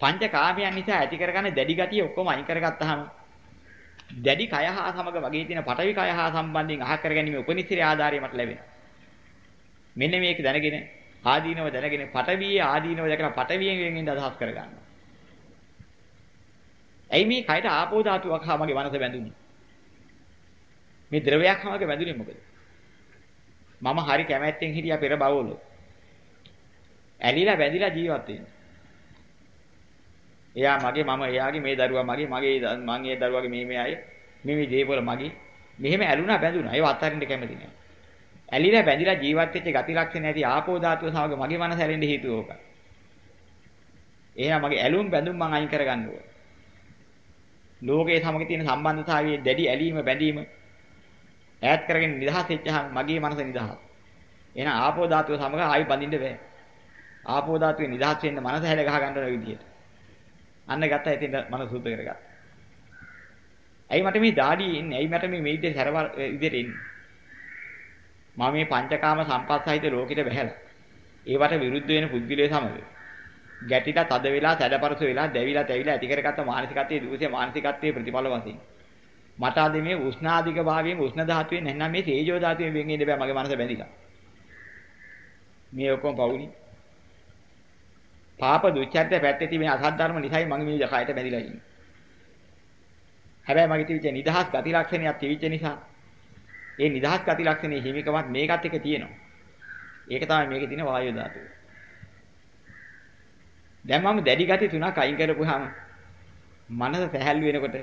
Speaker 1: පංච කාමයන් නිසා ඇති කරගන්න දැඩි ගතිය ඔක්කොම අයින් කරගත්තාම දැඩි කය හා සමග වගේ තියෙන පටවි කය හා සම්බන්ධයෙන් අහ කරගැනීමේ උපනිශ්‍රේ ආධාරය මට ලැබෙනවා. මෙන්න මේක දැනගෙන ආදීනව දැනගෙන පටවියේ ආදීනව දැකලා පටවියෙන් වෙනින් අදහස් කරගන්නවා. ඇයි මේ කයට ආපෝ ධාතුවක් හා මගේ මනස බැඳුනේ? මේ ද්‍රවයක් හමක බැඳුනේ මොකද? මම හරි කැමැත්තෙන් හිටියා පෙර බවවල. ඇලිලා බැඳිලා ජීවත් වෙන්නේ. එයා මගේ මම එයාගේ මේ දරුවා මගේ මගේ මං ඒ දරුවාගේ මේ මේ අය මේ මේ දේවල් මගේ. මෙහෙම ඇලුනා බැඳුනා. ඒව අත්හරින්න කැමති නෑ. ඇලිලා බැඳිලා ජීවත් වෙච්ච ගති ලක්ෂණ ඇති ආපෝ ධාතුව සමග මගේ මනස ඇලෙන්න හේතුව ඕක. එහෙනම් මගේ ඇලුම් බැඳුම් මං අයින් කරගන්න ඕන. ලෝකයේ සමග තියෙන සම්බන්ධතාවයේ දැඩි ඇලීම බැඳීම ඈත් කරගෙන නිදහස් වෙච්චහම මගේ මනස නිදහස්. එහෙනම් ආපෝ ධාතුව සමග ආයි බඳින්න බෑ. ආපෝ ධාතුවේ නිදහස් වෙන්න මනස හැල ගහ ගන්න ඕන විදියට. අන්න ගත්තා ඉතින් මම සූත කරගත්තා. ඇයි මට මේ දාඩිය ඉන්නේ? ඇයි මට මේ මේ විදිහට සරව විදිහට ඉන්නේ? මම මේ පංචකාම සම්පස්සහිත ලෝකෙට බැහැලා. ඒවට විරුද්ධ වෙන පුද්ගලයේ සමග ගැටිලා තද වෙලා සැඩපරස වෙලා දැවිලා තැවිලා ඇති කරගත්ත මානසිකත්වයේ දුසේ මානසිකත්වයේ ප්‍රතිඵල වශයෙන් මට අද මේ උෂ්ණාධික භාවයෙන් උෂ්ණ ධාතුවේ නැත්නම් මේ තේජෝ ධාතුවේ වෙන් ඉන්න බෑ මගේ මනස බැඳිලා. මේ ඔක්කොම පවුනි. පාප දුච්චරිත පැත්තේ තිබෙන අසත් ධර්ම නිසායි මම මේ කයට බැඳිලා ඉන්නේ. හැබැයි මගේ තිබිච්ච නිදහස් ගති ලක්ෂණයක් තිබිච්ච නිසා ඒ නිදහස් ගති ලක්ෂණේ හිමිකමත් මේකත් එක තියෙනවා. ඒක තමයි මේකේ තියෙන වායු ධාතුව. දැන් මම දැඩි ගති තුනක් අයින් කරපුවාම මනස සැහැල්ලු වෙනකොට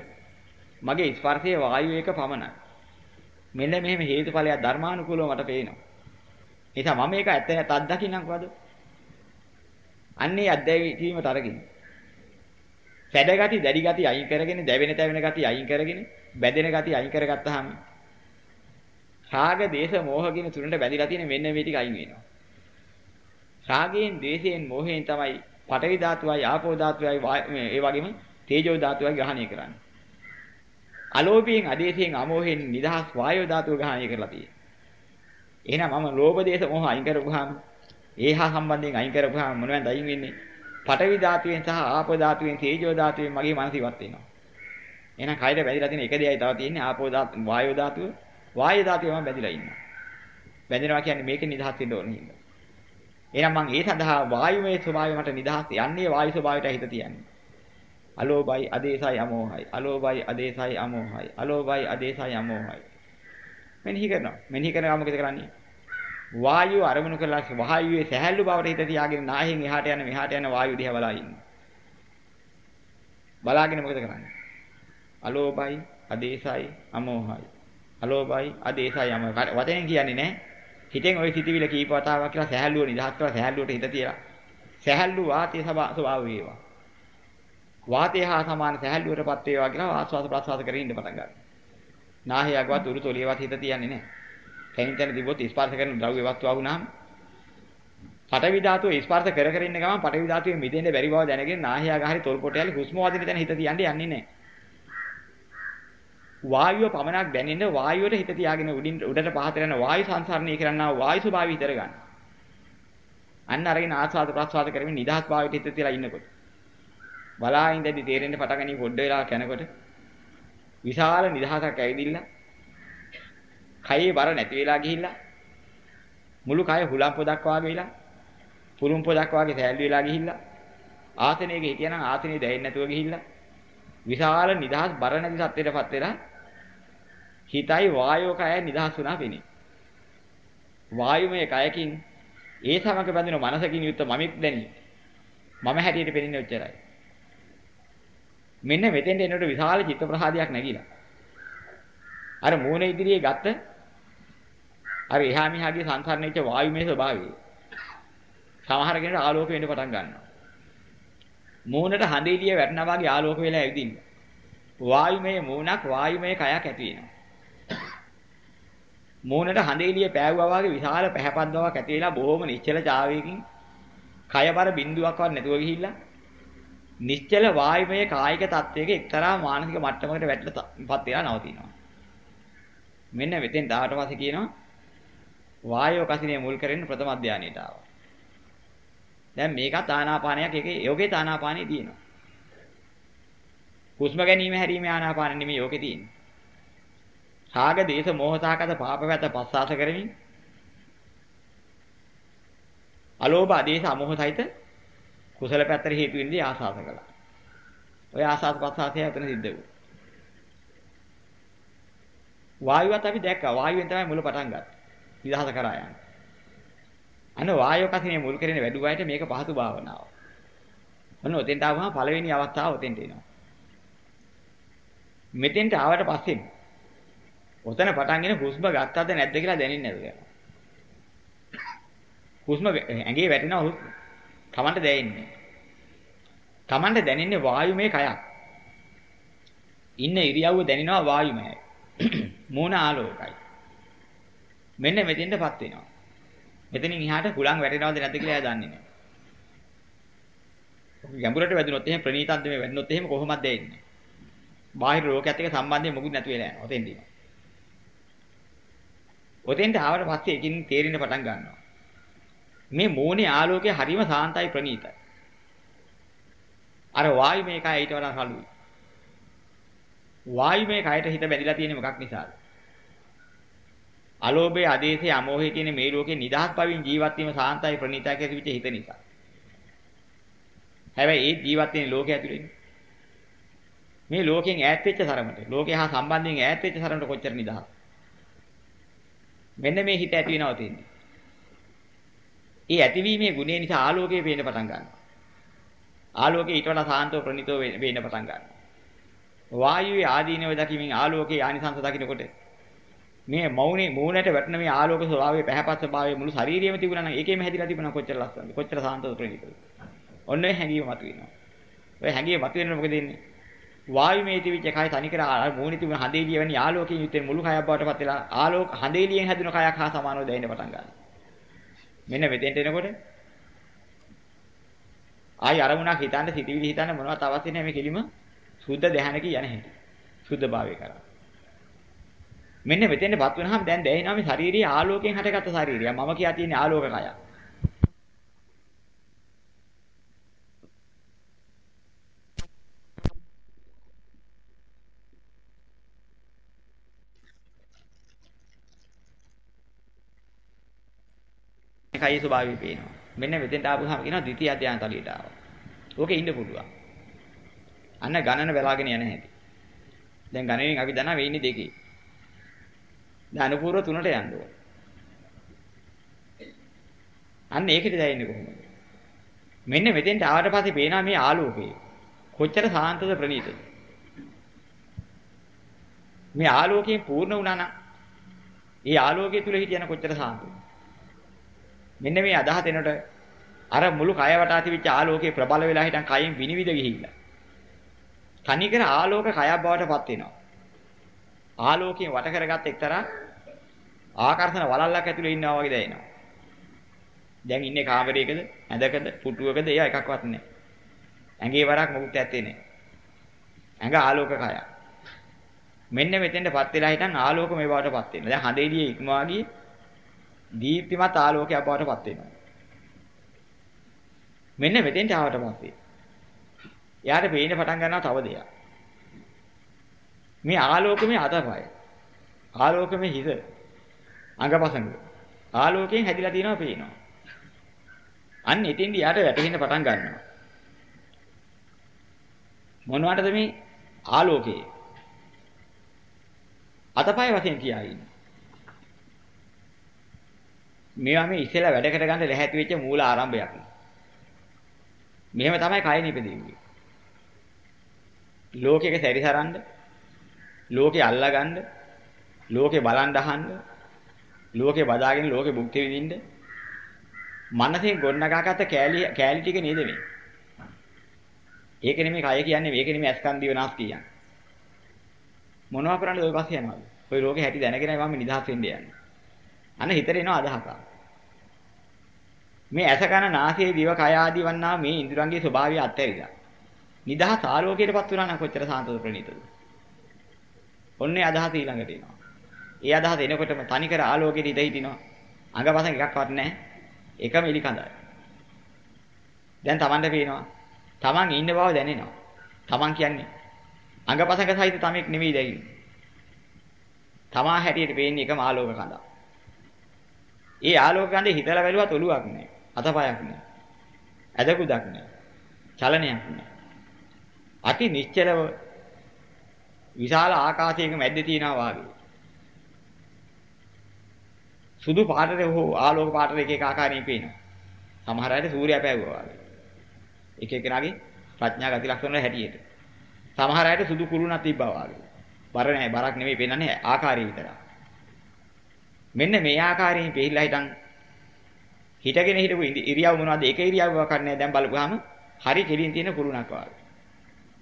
Speaker 1: මගේ ස්පර්ශයේ වායු එක පමණයි. මෙන්න මෙහෙම හේතුඵලයක් ධර්මානුකූලව මට පේනවා. ඒ නිසා මම මේක ඇත්ත නැත් අත්දකින්නම්කවද? අන්නේ අධ්‍යයීමට අරගෙන. සැඩ ගති, දැඩි ගති අයින් කරගෙන, දැවෙන තැවෙන ගති අයින් කරගෙන, බැදෙන ගති අයින් කරගත්තාම රාග, දේශ, මෝහ කියන තුනට බැඳිලා තියෙන මෙන්න මේ ටික අයින් වෙනවා. රාගයෙන්, දේශයෙන්, මෝහයෙන් තමයි පඨවි ධාතුවයි, ආපෝ ධාතුවයි ඒ වගේම තේජෝ ධාතුවයි ග්‍රහණය කරන්නේ. අලෝභයෙන්, අදේශයෙන්, අමෝහයෙන් නිදහස් වායෝ ධාතුව ග්‍රහණය කරලා තියෙනවා. එහෙනම් මම ලෝභ දේශ මොහ අයින් කරපුවාම ඒහා සම්බන්ධයෙන් අයින් කරපුවාම මොනවද අයින් වෙන්නේ? පඨවි ධාතුවෙන් සහ ආපෝ ධාතුවෙන් තේජෝ ධාතුවෙන් මගේ මනස ඉවත් වෙනවා. එහෙනම් කයර බැඳිලා තියෙන එක දෙයයි තව තියෙන්නේ ආපෝ ධාතු වායෝ ධාතුව. වායෝ ධාතුවම බැඳිලා ඉන්නවා. බැඳෙනවා කියන්නේ මේකේ නිදහස් වෙන්න ඕන හින්දා. එහෙනම් මම ඒ සඳහා වායුමය ස්වභාවය මට නිදහස් යන්නේ වායු ස්වභාවයට හිත තියන්නේ. අලෝභයි අදේසයි අමෝහයි. අලෝභයි අදේසයි අමෝහයි. අලෝභයි අදේසයි අමෝහයි. මෙනෙහි කරනවා. මෙනෙහි කරනවා මොකද කරන්නේ? වායුව අරමුණු කරලා වායුවේ සැහැල්ලු බවට හිත තියාගෙන නාහෙන් එහාට යන මෙහාට යන වායු දිහා බලා ඉන්නවා. බලාගෙන මොකද කරන්නේ? අලෝභයි, අදේසයි, අමෝහයි. අලෝභයි, අදේසයි, අමෝහයි. වචනෙන් කියන්නේ නැහැ. හිතෙන් ওই සිටිවිල කීප වතාවක් කියලා සැහැල්ලුව නිදහස් කරලා සැහැල්ලුවට හිත තියලා. සැහැල්ලු වාතයේ ස්වභාව වේවා. වාතය හා සමාන සැහැල්ලුවටපත් වේවා කියලා ආස්වාද ප්‍රසවාස කරගෙන ඉන්න පටන් ගන්නවා. නාහයක්වත් උරු තොලියවත් හිත තියන්නේ නැහැ. තැනින් තැන තිබොත් ස්පර්ශ කරන ද්‍රව්‍ය වස්තුව වුණාම පටවි ධාතුව ස්පර්ශ කර කර ඉන්න ගමන් පටවි ධාතුවේ මිදෙන්න බැරි බව දැනගෙන නාහයාග හරි තොල් පොටයලි හුස්ම වදින තැන හිත තියන්නේ යන්නේ නැහැ. වායුව පමණක් දැනෙන්න වායුවට හිත තියාගෙන උඩින් උඩට පහත යන වායු සංසරණය කරන්නා වායු ස්වභාවය හිතර ගන්න. අන්න අරගෙන ආස්වාද ප්‍රස්වාද කරමින් නිදහස් භාවයට හිත තියලා ඉන්නකොට බලා ඉඳදී තේරෙන්න පටන් ගනි පොඩ්ඩ වෙලා යනකොට විශාල නිදහසක් ඇවිදින්න කයේ බර නැති වෙලා ගිහිල්ලා මුළු කය හුලම් පොදක් වාගේ වෙලා පුරුම් පොදක් වාගේ සෑල්ලු වෙලා ගිහිල්ලා ආසනයක හිටියනම් ආසනේ දැෙන්නේ නැතුව ගිහිල්ලා විශාල නිදහස් බර නැති සත්‍යයටපත් වෙලා හිතයි වායෝ කය නිදහස් වුණා වෙන්නේ වායුමය කයකින් ඒ සමග බැඳෙන මනසකින් යුක්ත මමෙක් දැනි. මම හැටියට පෙනෙන්නේ ඔච්චරයි. මෙන්න මෙතෙන්ට එනකොට විශාල චිත්ත ප්‍රහාදයක් නැගිලා. අර මූණ ඉදිරියේ ගත්ත අර එහා මෙහාගේ සංසරණයේච වායුමය ස්වභාවය. සමහර කෙනෙකුට ආලෝක වෙන්න පටන් ගන්නවා. මූණට හඳ එළිය වැටෙනා වගේ ආලෝක වෙලා ඇවිදින්න. වායුමය මූණක් වායුමය කයක් ඇති වෙනවා. මූණට හඳ එළිය පෑවුවා වගේ විශාල පැහැපත් බවක් ඇති වෙලා බොහොම නිශ්චල චාවයකින් කයබර බිඳුවක්වත් නැතුව ගිහිල්ලා නිශ්චල වායුමය කායික තත්වයක එක්තරා මානසික මට්ටමකට වැටලපත් වෙලා නවතිනවා. මෙන්න මෙතෙන් 18 පස්සේ කියනවා වායෝ කසිනේ මුල් කරගෙන ප්‍රථම අධ්‍යානයට ආවා. දැන් මේකත් ආනාපානයක් ඒකේ යෝගේ ආනාපානෙ තියෙනවා. හුස්ම ගැනීම හැරීමේ ආනාපාන නෙමෙයි යෝගේ තියෙන්නේ. රාග දේශ මොහසහගත පාපවැත පස්සාස කරමින් අලෝභ ආදේශ අමෝහසහිත කුසල පැත්තට හේතු වෙන්නේ ආසාස කළා. ඔය ආසාස පස්සාසය එතන සිද්ධ වුණා. වායුවත් අපි දැක්කා. වායුවෙන් තමයි මුල පටන් ගත්තේ. නිදහස කරා යන්නේ. අන්න වායෝ කසිනේ මුල් කරගෙන වැඩුවායට මේක පහසු භාවනාව. ඔන්න ඔතෙන්ට ආවම පළවෙනි අවස්ථාව ඔතෙන්ට එනවා. මෙතෙන්ට ආවට පස්සේ ඔතන පටන්ගෙන හුස්ම ගත්තද නැද්ද කියලා දැනෙන්නේ නැද කියලා. හුස්ම ඇඟේ වැටෙනවා හුස්ම. Tamanට දැනෙන්නේ. Tamanට දැනෙන්නේ වායුමය කයක්. ඉන්න ඉරියව්ව දැනෙනවා වායුමයයි. මූණ ආලෝකයි. මෙන්න මෙතෙන්ටපත් වෙනවා. මෙතනින් එහාට හුලං වැටෙනවද නැද්ද කියලා එයා දන්නේ නැහැ. ගැඹුරට වැදුනොත් එහෙම ප්‍රණීතන්ද මේ වැදුනොත් එහෙම කොහොමද දෙන්නේ? බාහිර ලෝකයක් එක්ක සම්බන්ධය මොකුත් නැතු වෙලා යනවා. ඔතෙන්දී. ඔතෙන්ට ආවට පස්සේ එකින් තේරෙන්න පටන් ගන්නවා. මේ මෝනේ ආලෝකය හරිම සාන්තයි ප්‍රණීතයි. අර වායුමය කය ඊට වඩා සලුයි. වායුමය කයට හිත බැඳිලා තියෙන්නේ මොකක් නිසාද? අලෝභය, ආදේශය, අමෝහය කියන මේ ලෝකේ නිදහස් බවින් ජීවත් වීම සාන්තයි ප්‍රණීතයි කියන විදිහට හිත නිසා. හැබැයි ඒ ජීවත් වෙන ලෝකයේ ඇතුලේ මේ ලෝකයෙන් ඈත් වෙච්ච තරමට, ලෝකේ හා සම්බන්ධයෙන් ඈත් වෙච්ච තරමට කොච්චර නිදහස්. මෙන්න මේ හිත ඇති වෙනව තියෙන්නේ. ඒ ඇතිවීමේ ගුණය නිසා ආලෝකය පේන්න පටන් ගන්නවා. ආලෝකය ඊට වඩා සාන්තව ප්‍රණීතව වෙන්න පටන් ගන්නවා. වායුවේ ආදීනව දකිමින් ආලෝකයේ ආනිසංස දකින්නකොට මේ මෞනේ මූණට වැටෙන මේ ආලෝක ස්වභාවයේ පැහැපත් ස්වභාවයේ මුළු ශරීරයම තිබුණා නම් ඒකෙම හැදිලා තිබුණා කොච්චර ලස්සනද කොච්චර සාන්තද ප්‍රණීතද ඔන්න ඒ හැඟීම මතුවෙනවා ඔය හැඟීම මතුවෙනකොට මොකද වෙන්නේ වායුමේ තිබිච්ච කය තනිකර මූණේ තිබුණ හඳේලිය වැනි ආලෝකයෙන් යුත් මුළු කයක් බවට පත් වෙලා ආලෝක හඳේලියෙන් හැදුණු කයක් හා සමානව දැනෙන්න පටන් ගන්නවා. මෙන්න මෙතෙන්ට එනකොට ආයි අරමුණක් හිතන්න සිටිවිලි හිතන්න මොනවත් අවශ්‍ය නැහැ මේ කෙලිම සුද්ධ දැහනක යන හැටි. සුද්ධ භාවය කරා. මෙන්න මෙතෙන්ටපත් වෙනහම දැන් දැනෙනවා මේ ශාරීරික ආලෝකයෙන් හටගත්ත ශාරීරිය. මම කියා තියෙන ආලෝක කය. කයි ස්වභාවය පේනවා. මෙන්න මෙතෙන්ට ආපුවාම කියනවා ද්විතිය අධ්‍යාන තලියට ආවා. ඕකේ ඉන්න පුළුවන්. අන්න ගණන බලාගෙන යන හැටි. දැන් ගණනෙන් අපි දන්නා වෙන්නේ දෙකේ. දැන් අනුපූර්ව තුනට යන්න ඕන. අන්න ඒකට දැනෙන්නේ කොහොමද? මෙන්න මෙතෙන්ට ආවට පස්සේ පේනවා මේ ආලෝකය. කොච්චර සාන්තද ප්‍රණීතද? මේ ආලෝකයෙන් පූර්ණ වුණා නම් ඒ ආලෝකය තුල හිටියන කොච්චර සාන්තද? මෙන්න මේ අදහස එනකොට අර මුළු කය වටා තිබිච්ච ආලෝකේ ප්‍රබල වෙලා හිටන් කයෙන් විනිවිද ගිහිල්ලා. තනිකර ආලෝක කයක් බවට පත් වෙනවා. ආලෝකයෙන් වට කරගත් එක්තරා ආකර්ෂණ වලල්ලක් ඇතුලේ ඉන්නවා වගේ දැනෙනවා. දැන් ඉන්නේ කාමරයකද, ඇඳකද, පුටුවකද ඒවා එකක්වත් නැහැ. ඇඟේ වරක් මොකුත් ඇත්තේ නැහැ. ඇඟ ආලෝක කය. මෙන්න මෙතෙන්ටපත් වෙලා හිටන් ආලෝක මේ බවටපත් වෙනවා. දැන් හඳේලියේ ඉක්මවා ගියේ දීප්තිමත් ආලෝකයක් බවට පත් වෙනවා. මෙන්න මෙතෙන්ට ආවට පස්සේ එයාට පේන්න පටන් ගන්නවා තව දෙයක්. මේ ආලෝකමේ අතපය. ආලෝකමේ හිස. අංගපසංග. ආලෝකයෙන් හැදිලා තියෙනවා පේනවා. අන්න එතෙන්ද යාට වැටෙන්න පටන් ගන්නවා. මොනවටද මේ ආලෝකේ? අතපය වශයෙන් කියා ඉන්නේ. මේවා මේ ඉස්සෙල්ලා වැඩ කර ගන්න ලැහැති වෙච්ච මූල ආරම්භයක්. මෙහෙම තමයි කය නිපදෙන්නේ. ලෝකෙක සැරිසරන්න, ලෝකේ අල්ලගන්න, ලෝකේ බලන් අහන්න, ලෝකේ බදාගෙන ලෝකේ භුක්ති විඳින්න මනසේ ගොඩනගාගත්ත කෑලි කෑලි ටික නේද මේ. ඒක නෙමෙයි කය කියන්නේ මේක නෙමෙයි අස්කන්ධය වෙනස් කියන්නේ. මොනවා කරන්නද ඔය පස්සේ යනවාද? ඔය ලෝකේ හැටි දැනගෙනයි මම නිදහස් වෙන්න යන්නේ. අන්න හිතට එනවා අදහසක්. මේ ඇස කන නාසය දිව කය ආදී වන්නා මේ ඉන්ද්‍රයන්ගේ ස්වභාවය අත්හැරිලා. නිදහස් ආලෝකයටපත් වුණා නම් කොච්චර සාන්තද ප්‍රණීතද? ඔන්නේ අදහස ඊළඟට එනවා. ඒ අදහස එනකොටම තනිකර ආලෝකෙට ඉඳ හිටිනවා. අඟපසන් එකක්වත් නැහැ. එකම එලි කඳයි. දැන් Tamanට පේනවා. Taman ඉන්න බව දැනෙනවා. Taman කියන්නේ අඟපසක සහිත තමෙක් නෙවෙයි දැකින්නේ. තමා හැටියට පේන්නේ එකම ආලෝක කඳක්. ඒ ආලෝක කඳේ හිතලා බැලුවත් ඔලුවක් නැහැ. අතපයක් නැහැ. ඇදකුදක් නැහැ. චලනයක් නැහැ. අති නිශ්චලව විශාල ආකාශයක මැද්දේ තියනවා වාගේ. සුදු පාටට හෝ ආලෝක පාටට එක එක ආකාරයෙන් පේනවා. සමහර අයට සූර්යයා පෑවුවා වගේ. එක එකනාගේ ප්‍රඥා ගති ලක්ෂණ වල හැටියට. සමහර අයට සුදු කුරුණක් තිබ්බා වගේ. බර නැහැ බරක් නෙමෙයි පේන්නන්නේ ආකාරය විතරයි. මෙන්න මේ ආකාරයෙන් පිළිලා හිටන් හිටගෙන හිටපු ඉරියව් මොනවද? එක ඉරියව්වක් කරන්නේ දැන් බලපුවාම හරි කෙලින් තියෙන කුරුණක් වගේ.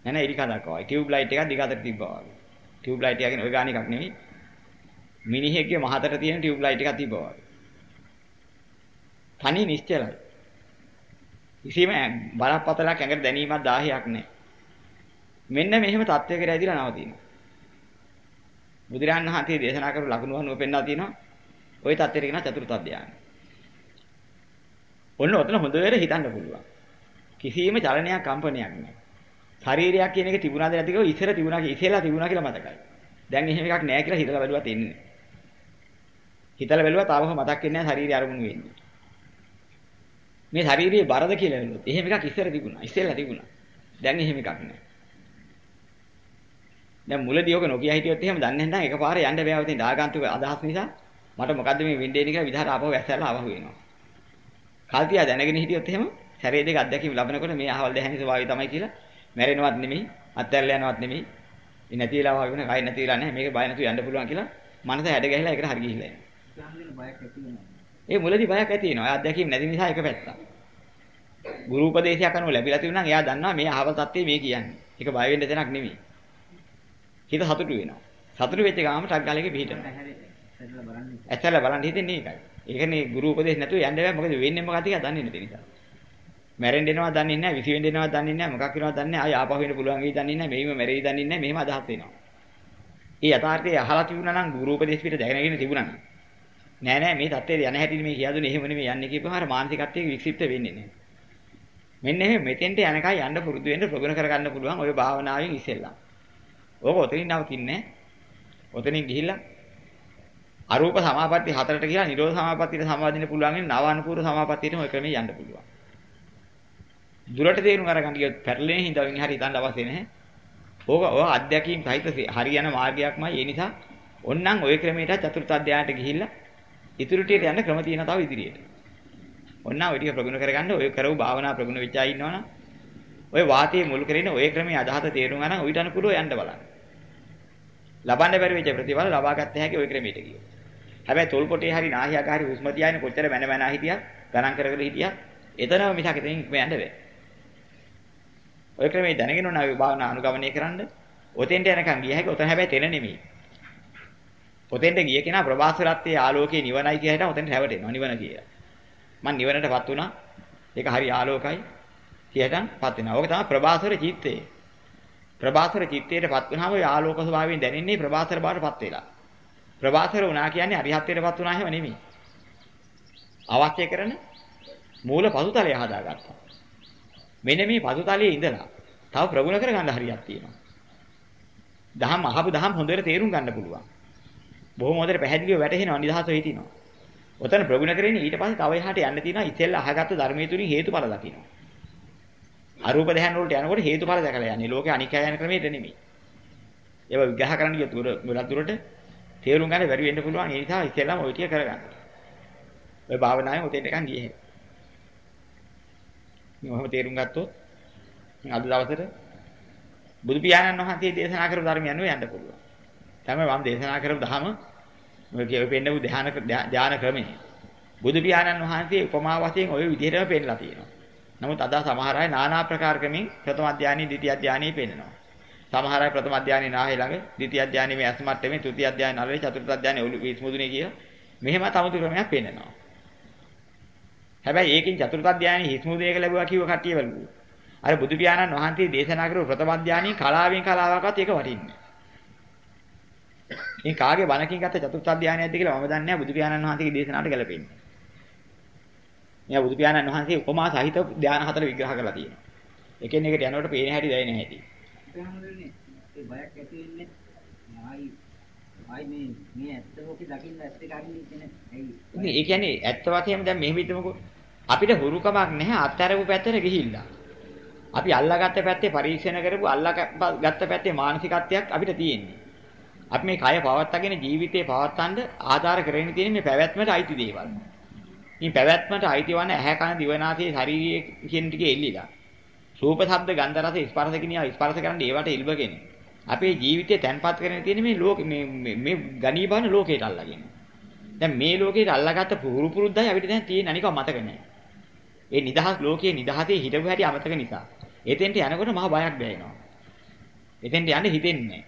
Speaker 1: නෑ නෑ ඉරි කඳක් වගේ. ටියුබ් ලයිට් එකක් දිග අතට තිබ්බා වගේ. ටියුබ් ලයිට් එක කියන්නේ ඔය ගාන එකක් නෙමෙයි. මිනිහෙක්ගේ මහතට තියෙන ටියුබ් ලයිට් එකක් තිබ්බා වගේ. තනි නිශ්චලයි. කිසිම බරපතලක් ඇඟට දැනීමක් දාහයක් නැහැ. මෙන්න මෙහෙම தත්වයකට ඇදිලා නවතිනවා. බුදුරන් වහන්සේ දේශනා කරපු ලකුණු වහනුව පෙන්වා තියෙනවා. ওই தත්වයට කියන චතුර්ථ ධානය. ඔන්න ඔතන හොඳට හිතන්න පුළුවන්. කිසිම චලනයක් කම්පනයක් නැහැ. ශරීරයක් කියන එක තිබුණාද නැතිද කියලා ඉස්සර තිබුණා කියලා ඉස්සෙල්ලා තිබුණා කියලා මතකයි. දැන් එහෙම එකක් නැහැ කියලා හිතලා බැලුවත් එන්නේ. හිතලා බැලුවා තාම මතක් වෙන්නේ නැහැ ශරීරය අරමුණු වෙන්නේ. මේ ශාරීරියේ බරද කියලා බැලුවොත් එහෙම එකක් ඉස්සර තිබුණා. ඉස්සෙල්ලා තිබුණා. දැන් එහෙම එකක් නැහැ. දැන් මුලදී ඔක නොකිය හිටියොත් එහෙම දන්නේ නැත්නම් එකපාරේ යන්න බෑ ඔතෙන් ආගන්තුක අදහස් නිසා මට මොකද්ද මේ වෙන්නේ කියලා විතර ආපහු වැස්සලා ආවහු වෙනවා. කල්තියා දැනගෙන හිටියොත් එහෙම සැරේ දෙක අත්දැකීම් ලැබනකොට මේ අහවල් දැහැනි ස්වභාවය තමයි කියලා මැරෙනවත් නෙමෙයි අත්හැරලා යනවත් නෙමෙයි ඉ නැති වෙලා වගේ වෙන කයි නැති වෙලා නැහැ මේක බය නැතුව යන්න පුළුවන් කියලා මනස හැඩ ගැහිලා ඒකට හරි ගිහිල්ලා එනවා. ඒ මුලදී බයක් ඇති වෙනවා. අත්දැකීම් නැති නිසා එක පැත්තක්. ගුරු උපදේශයක් අනුව ලැබිලා තිබුණා නම් එයා දන්නවා මේ අහවල් தත්ත්වය මේ කියන්නේ. ඒක බය වෙන්න දෙයක් නෙමෙයි. හිත සතුටු වෙනවා. සතුටු වෙච්ච ගාම ටක් ගාලා එක පිහිටනවා. ඇත්තට බලන්න හිතෙන්නේ ඒකයි. ඒකනේ ගුරු උපදේශ නැතුව යන්න බෑ මොකද වෙන්නේ මොකක්ද කියලා දන්නේ නැති නිසා. මැරෙන්න එනවා දන්නේ නැහැ, විසි වෙන්න එනවා දන්නේ නැහැ, මොකක් වෙනවා දන්නේ නැහැ, ආය ආපහු වෙන්න පුළුවන් වෙයි දන්නේ නැහැ, මෙහිම මැරෙයි දන්නේ නැහැ, මෙහෙම අදහස් වෙනවා. ඒ යථාර්ථය අහලා තිබුණා නම් ගුරු උපදේශ පිට දැනගෙන තිබුණා නම් නෑ නෑ මේ தත්ත්වයට යන හැටි මේ කියදුනේ එහෙම නෙමෙයි යන්නේ කියපම අර මානසිකත්වයේ වික්ෂිප්ත වෙන්නේ නෑ. මෙන්න එහෙම මෙතෙන්ට යනකම් යන්න පුරුදු වෙන්න ප්‍රගුණ කරගන්න පුළුවන් ওই භාවනාවෙන් ඉස්සෙල්ලා. ඕක ඔතනින් නවතින්නේ ඔතනින් ගිහිල්ලා අරූප සමාපatti හතරට ගිහලා නිරෝධ සමාපattiට සම්බන්ධ වෙන්න පුළුවන් නම් නව අනුපූර්ව සමාපattiටම ඔය ක්‍රමයෙන් යන්න පුළුවන්. දුරට තේරුම් අරගන්න කියොත් පැටලෙන හින්දාවෙන් හරි හිතන්න අවශ්‍ය නැහැ. ඕක ඔය අධ්‍යක්ීම් සහිත හරියන මාර්ගයක්මයි. ඒ නිසා ඔන්නම් ওই ක්‍රමයට චතුර්ථ අධ්‍යයනයට ගිහිල්ලා ඉතුරු ටිකට යන්න ක්‍රම තියෙනවා තව ඉදිරියට. ඔන්නම් ওই ටික ප්‍රගුණ කරගන්න ඔය කරව භාවනා ප්‍රගුණ වෙච්ච අය ඉන්නවනම් ඔය වාතයේ මුල් කරගෙන ඔය ක්‍රමයේ අදහස තේරුම් ගන්න උවිත අනුකූලව යන්න බලන්න. ලබන්න බැරි වෙච්ච ප්‍රතිඵල ලබා ගන්න හැකි ওই ක්‍රමයට ගියොත්. හැබැයි තොල් පොටේ හරි නාහියක හරි හුස්ම තියාගෙන කොච්චර මැන මැන හිටියත් ගණන් කර කර හිටියත් එතනම මිසක් එතනින් ඉක්ම යන්න බෑ. ඔය ක්‍රමයේ දැනගෙන උනා භාවනා අනුගමනය කරන්න. ඔතෙන්ට යනකම් ගිය හැකි ඔතන හැබැයි තෙන නෙමෙයි. ඔතෙන්ට ගිය කෙනා ප්‍රභාස්වරත්වයේ ආලෝකයේ නිවනයි කියලා හිටන් ඔතෙන්ට හැවටෙනවා නිවන කියලා. මං නිවනටපත් වුණා. ඒක හරි ආලෝකයි කියලාටපත් වෙනවා. ඕක තමයි ප්‍රභාස්වර චිත්තය. ප්‍රභාස්වර චිත්තයටපත් වුණාම ඔය ආලෝක ස්වභාවයෙන් දැනෙන්නේ ප්‍රභාස්වර බවටපත් වෙලා. ප්‍රභාස්වර වුණා කියන්නේ අරිහත්ත්වයටපත් වුණා එහෙම නෙමෙයි. අවශ්‍ය කරන මූල පසුතලය හදාගත්තා. මෙන්න මේ පසුතලයේ ඉඳලා තව ප්‍රගුණ කරගන්න හරියක් තියෙනවා. දහම් අහපු දහම් හොඳට තේරුම් ගන්න පුළුවන්. බොහොම හොඳට පැහැදිලිව වැටහෙනවා නිදහසව හිටිනවා. ඔතන ප්‍රගුණ කරගෙන ඊට පස්සේ තව එහාට යන්න තියෙනවා ඉතින්ලා අහගත්තු ධර්මයේ තුලින් හේතුඵල දකිනවා. අරූප දහයන් වලට යනකොට හේතුඵල දැකලා යන්නේ. ලෝකේ අනික්කය යන ක්‍රමයට නෙමෙයි. ඒවා විග්‍රහ කරන්න ගිය තුර ගොඩක් දුරට තේරුම් ගන්න බැරි වෙන්න පුළුවන්. ඒ නිසා ඉතින්ලාම ওই ටික කරගන්න. ඔය භාවනාවෙන් උතෙන්ට එකන් ගියේ. මේ තේරුම් ගත්තොත් අද දවසට බුදු පියාණන් වහන්සේ දේශනා කරපු ධර්මය අනුව යන්න පුළුවන්. තමයි මම දේශනා කරපු ධහම ඔය කියව පෙන්නපු ධාන ධාන ක්‍රමය. බුදු පියාණන් වහන්සේ උපමා වශයෙන් ওই විදිහටම පෙන්නලා තියෙනවා. නමුත් අද සමහර අය নানা ආකාර ක්‍රමින් ප්‍රථම අධ්‍යානීය ද්විතිය අධ්‍යානීය පෙන්නනවා. සමහර අය ප්‍රථම අධ්‍යානීය නාහේ ළඟ ද්විතිය අධ්‍යානීය මේ අස්මට්ටමේ තෘතිය අධ්‍යානීය නලලේ චතුර්ථ අධ්‍යානීය ඔලු විස්මුදුනේ කියලා මෙහෙම තමුතු ක්‍රමයක් පෙන්නනවා. හැබැයි ඒකෙන් චතුර්ථ අධ්‍යානීය හිස්මුදේක ලැබුවා කිව්ව කට්ටිය බලමු. අර බුදු පියාණන් වහන්සේ දේශනා කරපු ප්‍රථම අධ්‍යානීය කලාවෙන් කලාවකවත් ඒක වටින්නේ මේ කාගේ බණකින් ගත්ත චතුර්ථ අධ්‍යානයක්ද කියලා මම දන්නේ නැහැ බුදු පියාණන් වහන්සේගේ දේශනාවට ගැලපෙන්නේ. මෙයා බුදු පියාණන් වහන්සේ උපමා සහිත ධාන හතර විග්‍රහ කරලා තියෙනවා. එකින් එකට යනකොට පේන හැටි දැනෙන හැටි.
Speaker 2: ඒ බයක් ඇති වෙන්නේ ආයි ආයි මේ මේ ඇත්ත ලෝකේ දකින්න ඇත්ත කාරින්නේ ඉන්නේ ඇයි?
Speaker 1: ඒ කියන්නේ ඇත්ත වශයෙන්ම දැන් මෙහෙම හිතමුකෝ. අපිට හුරුකමක් නැහැ අත්හැරපු පැත්තට ගිහිල්ලා. අපි අල්ලාගත්ත පැත්තේ පරීක්ෂණ කරපු අල්ලාගත්ත පැත්තේ මානසිකත්වයක් අපිට තියෙන්නේ. අපි මේ කය පවත්වාගෙන ජීවිතේ පවත්වන්න ආධාර කරගෙන තියෙන මේ පැවැත්මට අයිති දේවල්. මේ පැවැත්මට අයිති වන ඇහැ කන දිවනාසය ශාරීරිය කියන ටික එල්ලිලා. රූප ශබ්ද ගන්ධ රස ස්පර්ශ කිනියා ස්පර්ශ කරන්න ඒවට ඉල්බගෙන. අපේ ජීවිතේ තැන්පත් කරගෙන තියෙන මේ ලෝක මේ මේ ගණීබාන ලෝකයට අල්ලගෙන. දැන් මේ ලෝකයට අල්ලාගත්ත පුහුරු පුරුද්දයි අපිට දැන් තියෙන අනික මතක නැහැ. ඒ නිදහස් ලෝකයේ නිදහසේ හිටපු හැටි අමතක නිසා. එතෙන්ට යනකොට මහ බයක් දැනෙනවා. එතෙන්ට යන්න හිතෙන්නේ නැහැ.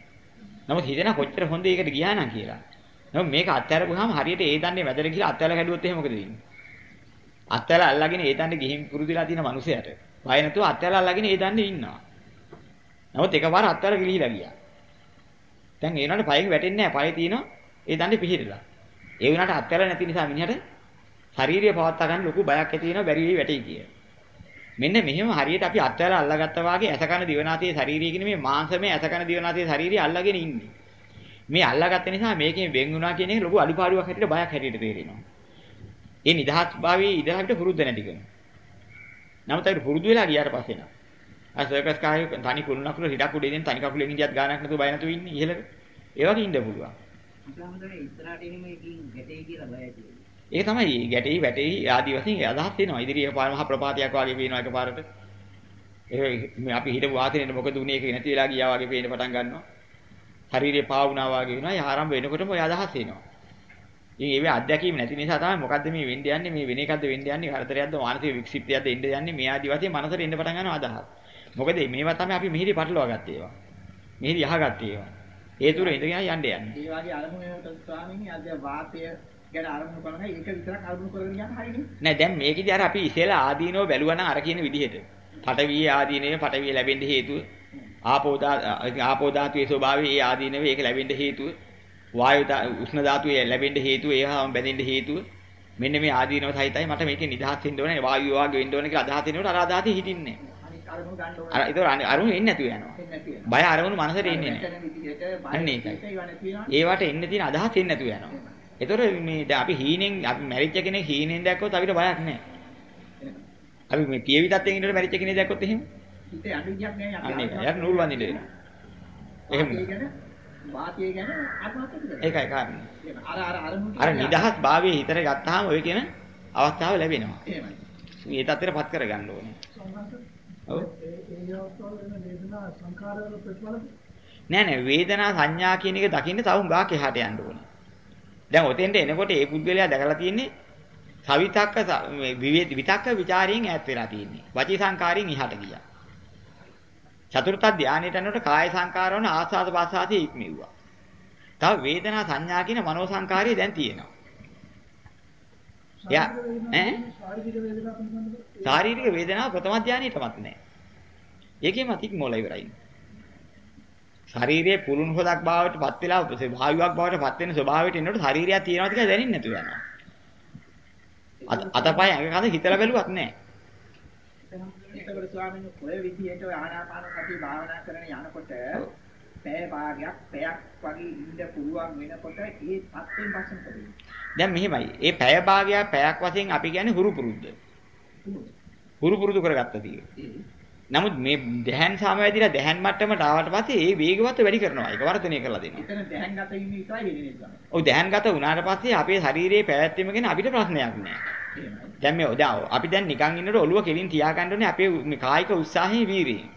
Speaker 1: නමුත් හිතෙනා කොච්චර හොඳ ඒකට ගියා නම් කියලා. නමුත් මේක අත්හැරපුවාම හරියට ඒ දන්නේ වැදලා කියලා අත්හැරලා කැඩුවොත් එහෙම මොකද වෙන්නේ? අත්හැරලා අල්ලගෙන ඒ දන්නේ ගිහින් පුරුදුලා තියෙන මිනිසයාට. වය නැතුව අත්හැරලා අල්ලගෙන ඒ දන්නේ ඉන්නවා. නමුත් එකපාර අත්හැරලා ගිලිහිලා ගියා. දැන් ඒ උනාට පයෙන් වැටෙන්නේ නැහැ. පය තියෙනවා. ඒ දන්නේ පිහිරලා. ඒ උනාට අත්හැරලා නැති නිසා මිනිහට ශාරීරිය පවත්වා ගන්න ලොකු බයක් ඇති වෙනවා බැරි වෙයි වැටෙයි කියලා. මෙන්න මෙහෙම හරියට අපි අත්වැලා අල්ලගත්තා වාගේ ඇසකන දිවනාතයේ ශාරීරිය කියන මේ මාංශමය ඇසකන දිවනාතයේ ශාරීරිය අල්ලගෙන ඉන්නේ. මේ අල්ලාගත්ත නිසා මේකෙන් වෙන් වුණා කියන එක ලොකු අඩුපාඩුවක් හැටියට බයක් හැටියට තේරෙනවා. ඒ නිදහස් භාවයේ ඉඳලා අපිට පුරුද්ද නැති කරනවා. නමුත් අපිට පුරුදු වෙලා ගියාට පස්සේ නා. අර සර්කස් කාර්යය තනි කුණු නකුල හිඩක් උඩ ඉඳන් තනි කකුලෙන් ඉඳියත් ගානක් නැතුව බය නැතුව ඉන්නේ ඉහළට. ඒ වගේ ඉන්න පුළුවන්.
Speaker 2: ඉස්ලාමයේ ඉස්සරහට එන්නේ මේකින් ගැටේ කියලා බයයි කියලා.
Speaker 1: ඒක තමයි ගැටෙයි වැටෙයි ආදි වශයෙන් අදහස් වෙනවා. ඉදිරියේ පාර මහ ප්‍රපාතයක් වගේ පේනවා එකපාරට. ඒ අපි හිටපු වාතනෙට මොකද උනේ ඒක නැති වෙලා ගියා වගේ පේන්න පටන් ගන්නවා. ශරීරය පාවුනා වගේ වෙනවා. ඒ ආරම්භ වෙනකොටම ඔය අදහස් එනවා. ඉතින් ඒවේ අත්දැකීම් නැති නිසා තමයි මොකද්ද මේ වෙන්න යන්නේ මේ වෙන එකක්ද වෙන්න යන්නේ කරදරයක්ද මානසික වික්ෂිප්තයක්ද එන්න යන්නේ මේ ආදි වශයෙන් මනසට එන්න පටන් ගන්නවා අදහස්. මොකද මේවා තමයි අපි මිහිරි පටලවා ගත්තේ ඒවා. මිහිරි යහගත්තේ ඒවා. ඒ තුර ඉඳගෙන යන්න යන්නේ.
Speaker 2: ඒ වගේ අරමුණකට ස්වාමීනි අද වාතය ගැන අරමුණු කරනවා ඒක විතරක් අරමුණු කරගෙන යන්න හරිනේ.
Speaker 1: නෑ දැන් මේකෙදි අර අපි ඉතලා ආදීනව බැලුවා නම් අර කියන විදිහට. පටවිය ආදීනවේ පටවිය ලැබෙන්න හේතුව ආපෝ ආපෝ ධාතුවේ ස්වභාවය ඒ ආදීනවේ ඒක ලැබෙන්න හේතුව වායු උෂ්ණ ධාතුවේ ලැබෙන්න හේතුව ඒවාම බැඳෙන්න හේතුව. මෙන්න මේ ආදීනව සහිතයි මට මේකේ නිදහස් වෙන්න ඕනේ වායු වාගේ වෙන්න ඕනේ කියලා අදහස් වෙනකොට අර අදහසේ හිටින්නේ අර ඒක අරමුණු එන්නේ නැතුව යනවා. බය අරමුණු මනසට එන්නේ නැහැ අන්න ඒකයි. ඒවට එන්න තියෙන අදහස් එන්නේ නැතුව යනවා ඒතොර මේ දැන් අපි හීනෙන් අපි මැරිච්ච කෙනෙක් හීනෙන් දැක්කොත් අපිට බයක් නැහැ අපි මේ පියවි තත්ත්වයෙන් ඉන්නකොට මැරිච්ච කෙනෙක් දැක්කොත් එහෙම
Speaker 2: හිතේ අඩු විදියක් නෑ
Speaker 1: අපි අන්න ඒක නූල් වඳින්න වෙනවා එහෙම
Speaker 2: වාතිය ගැන ආත්මහත්‍යක්
Speaker 1: ඒකයි කාරණේ.
Speaker 2: අර අර
Speaker 1: අර නිදහස් භාවයේ හිතට ගත්තාම ඔය කියන අවස්ථාව ලැබෙනවා.
Speaker 2: එහෙමයි.
Speaker 1: මේ தත්තරපත් කරගන්න ඕනේ. ඔව්. නෑ නෑ වේදනා සංඥා කියන එක දකින්න තව උඟාක් එහාට යන්න ඕනේ. දැන් ඔතෙන්ට එනකොට ඒ පුද්ගලයා දැකලා තියෙන්නේ සවිතක්ක විතක්ක ਵਿਚාරයෙන් ඈත් වෙලා තියෙන්නේ. වචී සංකාරයෙන් එහාට ගියා. චතුර්ථ ධානයට යනකොට කාය සංකාර වන ආස්වාද පාසාදී ඉක්මෙව්වා. තව වේදනා සංඥා කියන මනෝ සංකාරය දැන් තියෙනවා. යා ඈ ශාරීරික වේදනාව ප්‍රථම ධානයටමත් නැහැ. ඒකෙමත් ඉක්මෝල ඉවරයි. ශාරීරියේ පුරුන් හොදක් භාවයට පත් වෙලා වායුවක් භාවයට පත් වෙන ස්වභාවයට එනකොට ශාරීරියක් තියෙනවා කියලා දැනෙන්නේ නැතුව යනවා. අතපය ඇඟ කඳ හිතලා බැලුවත් නැහැ.
Speaker 2: එතකොට ස්වාමීන් වහන්සේ ඔය විදිහට ඔය ආනාපාන සතිය භාවනා කරන යනකොට පැය භාගයක් පැයක් වගේ ඉන්න පුළුවන් වෙනකොට ඒ තත්ත්වෙන් පස්සෙන් කරේ.
Speaker 1: දැන් මෙහෙමයි. ඒ පැය භාගයක් පැයක් වශයෙන් අපි කියන්නේ හුරු පුරුද්ද. හුරු පුරුදු කරගත්ත තියෙ. නමුත් මේ දැහන් සමවැදිලා දැහන් මට්ටමට ආවට පස්සේ ඒ වේගවත් වැඩි කරනවා. ඒක වර්ධනය කරලා දෙනවා.
Speaker 2: එතන දැහන් ගත ඉන්න විතරයි වෙන්නේ නේද?
Speaker 1: ඔව් දැහන් ගත වුණාට පස්සේ අපේ ශරීරයේ පැවැත්ම ගැන අපිට ප්‍රශ්නයක් නැහැ. දැන් මේ දැන් අපි දැන් නිකන් ඉන්නකොට ඔළුව කෙලින් තියාගන්න ඕනේ අපේ මේ කායික උත්සාහයේ වීරියෙන්.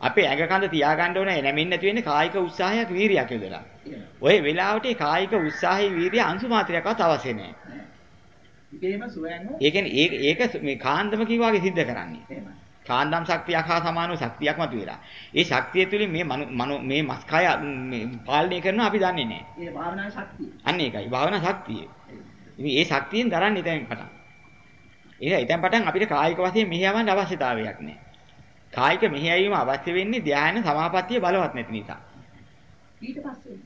Speaker 1: අපේ ඇඟ කඳ තියාගන්න ඕනේ නැමෙන්නේ නැති වෙන්නේ කායික උත්සාහයක් වීරියක් යොදලා. ඔය වෙලාවට කායික උත්සාහයේ වීරිය අංශු මාත්‍රයක්වත් අවශ්‍ය නැහැ. ඒ කියන්නේ ඒක මේ කාන්දම කිව්වාගේ සිද්ධ කරන්නේ. කාන්දම් ශක්තියක් හා සමානව ශක්තියක් මතුවෙලා. ඒ ශක්තිය තුලින් මේ මේ මස්කය පාලනය කරනවා අපි දන්නේ නැහැ.
Speaker 2: ඒ භාවනා ශක්තිය.
Speaker 1: අන්න ඒකයි භාවනා ශක්තිය. ඉතින් ඒ ශක්තියෙන් දරන්නේ දැන් පටන්. ඒක ඉතින් පටන් අපිට කායික වශයෙන් මෙහෙයවන්න අවශ්‍යතාවයක් නැහැ. කායික මෙහෙයවීම අවශ්‍ය වෙන්නේ ධ්‍යාන සමාපත්තිය බලවත් නැති නිසා.
Speaker 2: ඊට පස්සේ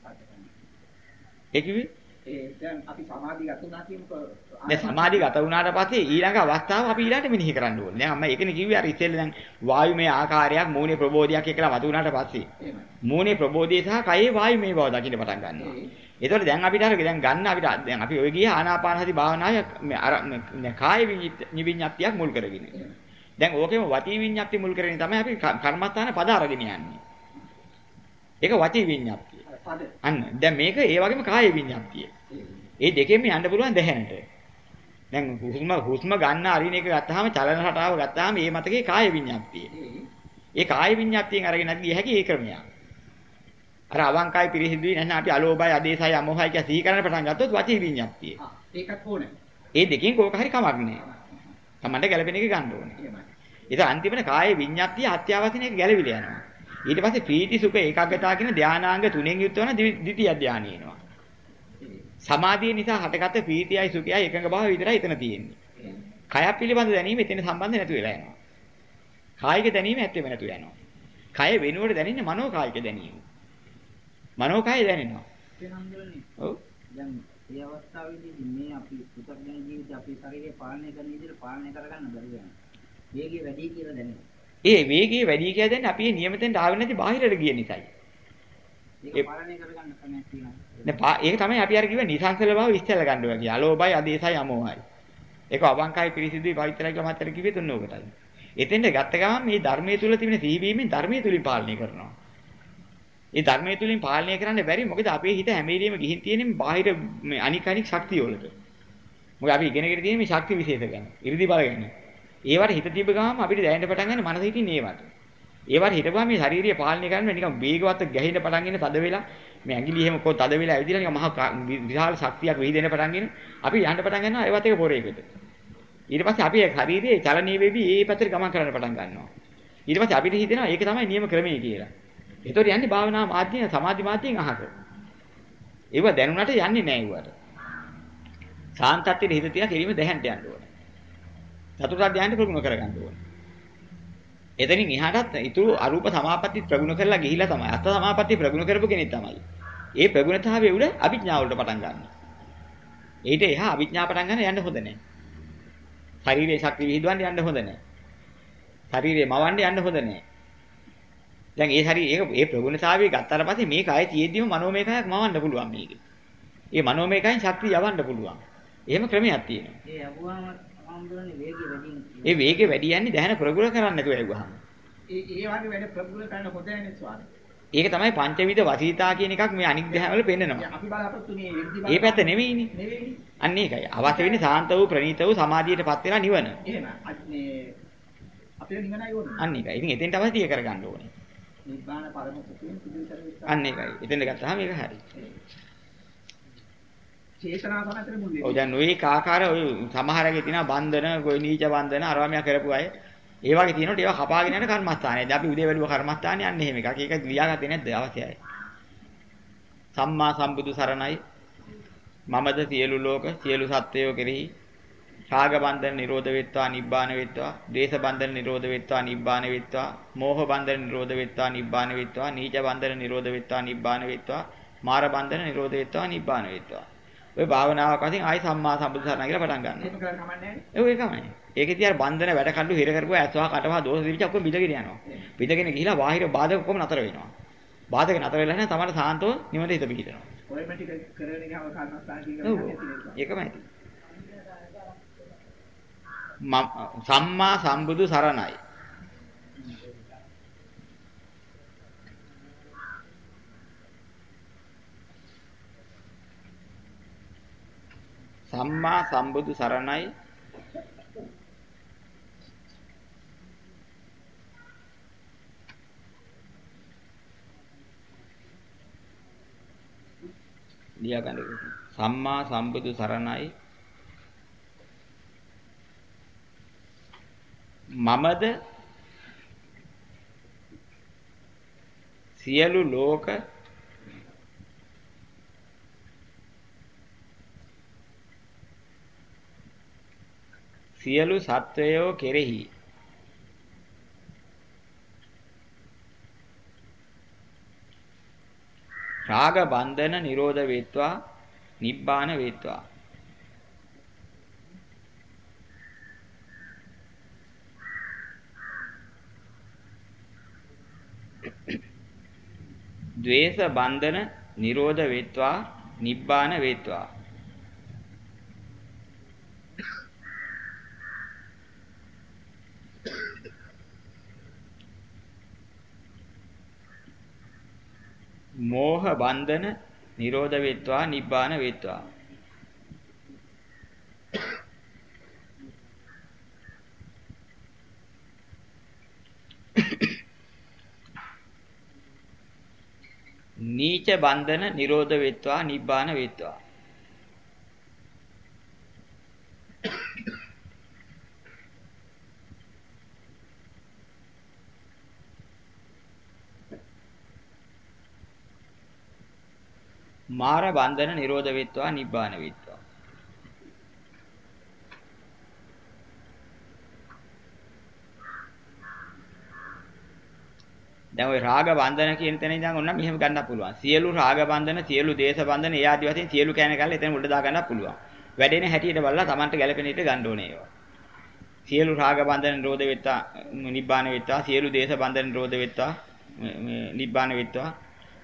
Speaker 1: ඒ කිව්වේ
Speaker 2: ඒ දැන් අපි සමාධිගත වුණා කියමුකෝ
Speaker 1: දැන් සමාධිගත වුණාට පස්සේ ඊළඟ අවස්ථාව අපි ඊළඟට මෙනෙහි කරන්න ඕනේ. දැන් අම්මා ඒකනේ කිව්වේ අර ඉතින් දැන් වායුමය ආකාරයක් මූණේ ප්‍රබෝධයක් කියලා වතු වුණාට පස්සේ මූණේ ප්‍රබෝධය සහ කයේ වායුමය බව දකින්න පටන් ගන්නවා. ඒතකොට දැන් අපිට අර දැන් ගන්න අපිට දැන් අපි ඔය ගියේ ආනාපාන සති භාවනාවේ අර කාය විඤ්ඤාතියක් මුල් කරගෙන. දැන් ඕකෙම වචී විඤ්ඤාති මුල් කරගෙන තමයි අපි කර්මස්ථාන පද අරගෙන යන්නේ. ඒක වචී විඤ්ඤාතිය. අන්න දැන් මේක ඒ වගේම කාය විඤ්ඤාතිය. ඒ දෙකෙන්ම යන්න පුළුවන් දැහැනට. දැන් හුස්ම හුස්ම ගන්න අරින එක ගත්තාම චලන රටාව ගත්තාම මේ මතකේ කාය විඤ්ඤාතිය. ඒ කාය විඤ්ඤාතියෙන් අරගෙන ගිය හැකි ඒ ක්‍රමයක්. අර අවංකයි පිරිසිදුයි නැත්නම් අපි අලෝභයි අදේසයි අමෝහයි කියලා සිහි කරන්න පටන් ගත්තොත් වචී විඤ්ඤාතිය.
Speaker 2: ඒකත් ඕනේ.
Speaker 1: ඒ දෙකෙන් කෝක හරි කමක් නැහැ. තමන්ට ගැළපෙන එක ගන්න ඕනේ. ඒක අන්තිමට කාය විඤ්ඤාතිය අත්‍යවශ්‍යන එක ගැළවිලා යනවා. ඊට පස්සේ ප්‍රීති සුඛ ඒකාග්‍රතාව කියන ධානාංග තුනෙන් යුක්ත වන ද්විතීය ධානය එනවා. සමාධිය නිසා හටගත්ත ප්‍රීතියයි සුඛයයි එකඟ භාවය විතරයි එතන තියෙන්නේ. කය පිළිබඳ දැනීම එතන සම්බන්ධ නැතු වෙලා යනවා. කායික දැනීම ඇත්තෙම නැතු යනවා. කය වෙනුවට දැනෙන්නේ මනෝ කායික දැනීම. මනෝ කාය දැනෙනවා.
Speaker 2: ඔව්. දැන් මේ අවස්ථාවේදී මේ අපි පුතග්ජන ජීවිතය අපේ ශරීරය පාලනය කරන විදිහට පාලනය කරගන්න බැරි වෙනවා. වේගය වැඩි කියලා දැනෙනවා.
Speaker 1: ඒ වේගය වැඩි කියලා දැන් අපි නියමිතෙන් ආවෙ නැති බාහිරට ගිය නිසායි.
Speaker 2: ඒක පාලනය කරගන්න.
Speaker 1: නේ ඒක තමයි අපි අර කිව්වේ නිසංසල බව ඉස්සෙල්ලා ගන්න ඕවා කියලා. අලෝභයි අදේසයි අමෝහයි. ඒක අවංකයි පිරිසිදුයි පවිත්‍රයි කියලා මතර කිව්වේ තුන ඕකටයි. එතෙන්ට ගත්ත ගමන් මේ ධර්මයේ තුල තිබෙන සීවීමෙන් ධර්මයේ තුලින් පාලනය කරනවා. ඒ ධර්මයේ තුලින් පාලනය කරන්න බැරි මොකද අපේ හිත හැම වෙලෙම ගිහින් තියෙන්නේ බාහිර මේ අනික් අනික් ශක්තිය වලට. මොකද අපි ඉගෙනගෙන තියෙන්නේ මේ ශක්ති විශේෂ ගැන. 이르දි බල ගැන. ඒවට හිත තිබ්බ ගමන් අපිට දැනෙන්න පටන් ගන්න මනස හිටින්නේ ඒවට. ඒවට හිටපුවා මේ ශාරීරිය පාලනය කරන්න නිකන් වේගවත් ගැහෙන්න පටන් ඉන්න තද වෙලා මේ ඇඟිලි එහෙම කො තද වෙලා ඇවිදලා නිකන් මහා විශාල ශක්තියක් විහිදෙන්න පටන්ගෙන අපි යන්න පටන් ගන්නවා ඒවත් එක පොරේකට. ඊට පස්සේ අපි ශරීරයේ චලනීය වෙවි ඒ පැත්තට ගමන් කරන්න පටන් ගන්නවා. ඊට පස්සේ අපිට හිතෙනවා ඒක තමයි නියම ක්‍රමය කියලා. ඒතකොට යන්නේ භාවනා මාධ්‍යයෙන් සමාධි මාධ්‍යයෙන් අහක. ඒව දැනුණට යන්නේ නැහැ ඒවට. සාන්තත්ත්වයේ හිත තියා කිරීම දැහැන්ට යන්න ඕනේ. චතුරාර්ය ධ්‍යානෙ ප්‍රගුණ කරගන්න ඕනේ. එතනින් එහාටත් ඊතුරු අරූප සමාපatti ප්‍රගුණ කරලා ගිහිලා තමයි. අත් සමාපatti ප්‍රගුණ කරපු කෙනෙක් තමයි. ඒ ප්‍රගුණතාවයේ උඩ අභිඥාව වලට පටන් ගන්නවා. ඊට එහා අභිඥා පටන් ගන්න යන්න හොඳ නැහැ. ශරීරයේ ශක්තිය විහිදුවන්න යන්න හොඳ නැහැ. ශරීරය මවන්න යන්න හොඳ නැහැ. දැන් ඒ ශරීර ඒක ඒ ප්‍රගුණතාවය ගත්තාට පස්සේ මේක ආයේ තියෙද්දිම මනෝමය කයක් මවන්න පුළුවන් මේක. ඒ මනෝමය කයෙන් ශක්තිය යවන්න පුළුවන්. එහෙම ක්‍රමයක් තියෙනවා.
Speaker 2: ඒ යවුවාම ආම්දුරනේ වේගය වැඩි
Speaker 1: ඒ වේගය වැඩි යන්නේ දැහැන ප්‍රගුණ කරන්නේ නැතුව යවුවාම.
Speaker 2: ඒ ඒ වගේ වැඩ ප්‍රගුණ කරන්න හොඳ නැහැ ස්වාමී.
Speaker 1: ඒක තමයි පංචවිධ වසීතා කියන එකක් මේ අනික් දැහැවල පෙන්නනවා.
Speaker 2: අපි බලාපොරොත්තුනේ
Speaker 1: ඒ පැත්ත නෙවෙයිනේ.
Speaker 2: නෙවෙයිනේ.
Speaker 1: අන්න ඒකයි. අවශ්‍ය වෙන්නේ සාන්ත වූ ප්‍රණීත වූ සමාධියටපත් වෙලා නිවන.
Speaker 2: එහෙම. මේ අපේ නිවනයි ඕනේ.
Speaker 1: අන්න ඒකයි. ඉතින් එතෙන්ට අවශ්‍ය කරගන්න ඕනේ.
Speaker 2: නිබ්බාන පරම සුඛයෙන් සිදු කරගත්තා.
Speaker 1: අන්න ඒකයි. එතෙන්ට ගත්තාම ඒක හරි.
Speaker 2: චේතනා සමතර මුල් වෙන්නේ.
Speaker 1: ඔය දැන් ඔය කාකාර ඔය සමහරගේ තියෙනවා බන්ධන, ඔය නීච බන්ධන, අරවාමියා කරපු අය. ඒ වගේ තියෙනකොට ඒවා කපාගෙන යන කර්මස්ථානය. දැන් අපි උදේ වැළුව කර්මස්ථානේ යන්නේ එහෙම එකක්. ඒක ලියාගත්තේ නැද්ද අවශ්‍යයි. සම්මා සම්බුදු සරණයි. මමද සියලු ලෝක සියලු සත්වයෝ කෙරෙහි රාග බන්ධන නිරෝධ වෙත්වා නිබ්බාන වෙත්වා, ද්වේෂ බන්ධන නිරෝධ වෙත්වා නිබ්බාන වෙත්වා, මෝහ බන්ධන නිරෝධ වෙත්වා නිබ්බාන වෙත්වා, නීච බන්ධන නිරෝධ වෙත්වා නිබ්බාන වෙත්වා, මාර බන්ධන නිරෝධ වෙත්වා නිබ්බාන වෙත්වා. ඔය භාවනාවක් වශයෙන් ආයි සම්මා සම්බුදු සරණ කියලා පටන් ගන්නවා. ඒක ඒකමයි. ඒකේ තියර බන්ධන වැඩ කඩු හිර කරපුවා ඇස්වා කටවා දෝෂ දිවිච ඔක්කොම බිඳගෙන යනවා. බිඳගෙන ගිහිලා බාහිර බාධක ඔක්කොම නතර වෙනවා. බාධක නතර වෙලා නැහැ තමයි සාන්තව නිවන හිත පිහිටනවා.
Speaker 2: ඔය පැටි කරගෙන ගියාම කර්මස්ථාන කියන.
Speaker 1: ඒකමයි. මම සම්මා සම්බුදු සරණයි. සම්මා සම්බුදු සරණයි. ලියා ගන්න සම්මා සම්බුදු සරණයි. මමද සියලු ලෝක සියලු සත්වයෝ කෙරෙහි රාග බන්ධන නිරෝධ වේත්වා නිබ්බාන වේත්වා. ද්වේෂ බන්ධන නිරෝධ වේත්වා නිබ්බාන වේත්වා. මෝහ බන්ධන නිරෝධ වේත්වා නිබ්බාන වේත්වා. නීච බන්ධන නිරෝධ වේත්වා නිබ්බාන වේත්වා. මාර බන්ධන නිරෝධ වෙත්වා නිබ්බාන වෙත්වා. දැන් ওই රාග බන්ධන කියන තැන ඉඳන් ඔන්න මෙහෙම ගන්නත් පුළුවන්. සියලු රාග බන්ධන සියලු දේශ බන්ධන ඒ ආදි වශයෙන් සියලු කෑන කාලේ එතන උඩ දා ගන්නත් පුළුවන්. වැඩෙන හැටියට බලලා Tamanට ගැළපෙන විදිහට ගන්න ඕනේ ඒවා. සියලු රාග බන්ධන නිරෝධ වෙත්වා නිබ්බාන වෙත්වා සියලු දේශ බන්ධන නිරෝධ වෙත්වා නිබ්බාන වෙත්වා.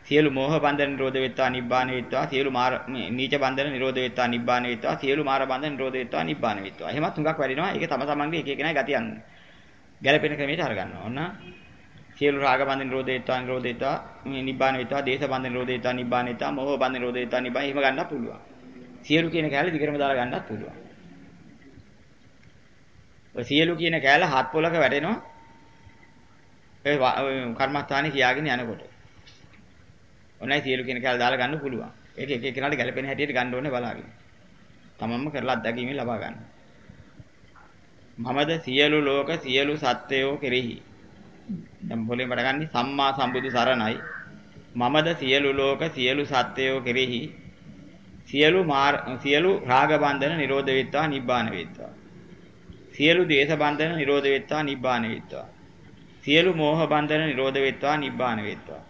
Speaker 1: සියලු මෝහ බන්ධන නිරෝධ වෙත්වා නිබ්බාන වෙත්වා සියලු මාර නීච බන්ධන නිරෝධ වෙත්වා නිබ්බාන වෙත්වා සියලු මාර බන්ධන නිරෝධ වෙත්වා නිබ්බාන වෙත්වා එහෙමත් තුඟක් වැඩිනවා. ඒක තම තමන්ගේ එක එකනයි ගතියන් ගැළපෙන ක්‍රමයට අරගන්නවා. ඔන්න සියලු රාග බන්ධන නිරෝධ වෙත්වා නිරෝධ වෙත්වා නිබ්බාන වෙත්වා දේශ බන්ධන නිරෝධ වෙත්වා නිබ්බාන වෙත්වා මෝහ බන්ධන නිරෝධ වෙත්වා නිබ්බාන එහෙම ගන්නත් පුළුවන්. සියලු කියන කැලේ දිගටම දාලා ගන්නත් පුළුවන්. ඔය සියලු කියන කැලේ හත් පොලක වැටෙනවා ඒ කර්මස්ථානේ කියාගෙන යනකොට. ඔන්නයි සියලු කියන කාල දාලා ගන්න පුළුවන්. ඒක එක එක කෙනාට ගැළපෙන හැටියට ගන්න ඕනේ බලාගෙන. තමන්ම කරලා අත්දැකීමෙන් ලබා ගන්න. මමද සියලු ලෝක සියලු සත්වයෝ කෙරෙහි දැන් පොලේ පටගන්නේ සම්මා සම්බුදු සරණයි. මමද සියලු ලෝක සියලු සත්වයෝ කෙරෙහි සියලු සියලු රාග බන්ධන නිරෝධ වෙත්වා නිබ්බාන වෙත්වා. සියලු දේශ බන්ධන නිරෝධ වෙත්වා නිබ්බාන වෙත්වා. සියලු මෝහ බන්ධන නිරෝධ වෙත්වා නිබ්බාන වෙත්වා.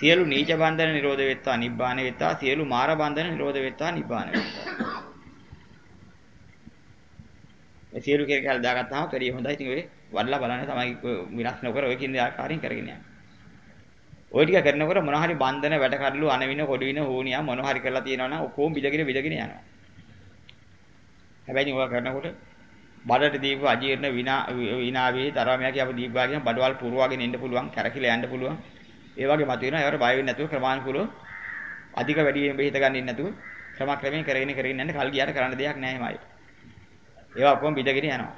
Speaker 1: සියලු නීච බන්ධන නිරෝධ වෙත්වා නිබ්බාන වෙත්වා. සියලු මාර බන්ධන නිරෝධ වෙත්වා නිබ්බාන වෙත්වා. මේ සියලු කෙරේ දාගත්තාම පරිය හොඳයි. ඉතින් ඔය වඩලා බලන්න තමයි විනාශ නොකර ඔය කියන ආකාරයෙන් කරගෙන යන්නේ. ওই ටික කරනකොට මොන හරි බන්ධන වැඩ කඩලු අනවින කොඩවින හෝනියා මොන හරි කරලා තියෙනවා නම් ඔක්කොම බිදගෙන බිදගෙන යනවා. හැබැයි ඔය කරනකොට බඩට දීපු අජීර්ණ විනා විනාවේ තරමයා කියපු දීප්වාගෙන බඩවල් පුරවාගෙන ඉන්න පුළුවන් කැරකිලා යන්න පුළුවන්. ඒ වගේ මත වෙනවා. ඒවට බය වෙන්නේ නැතුව ක්‍රමානුකූලව අධික වැඩි වෙන බෙහෙත ගන්න ඉන්නේ නැතුව ක්‍රමක්‍රමයෙන් කරගෙන කරගෙන යන්න කල් ගියාට කරන්න දෙයක් නැහැ එමයි. ඒවා ඔක්කොම බිදගෙන යනවා.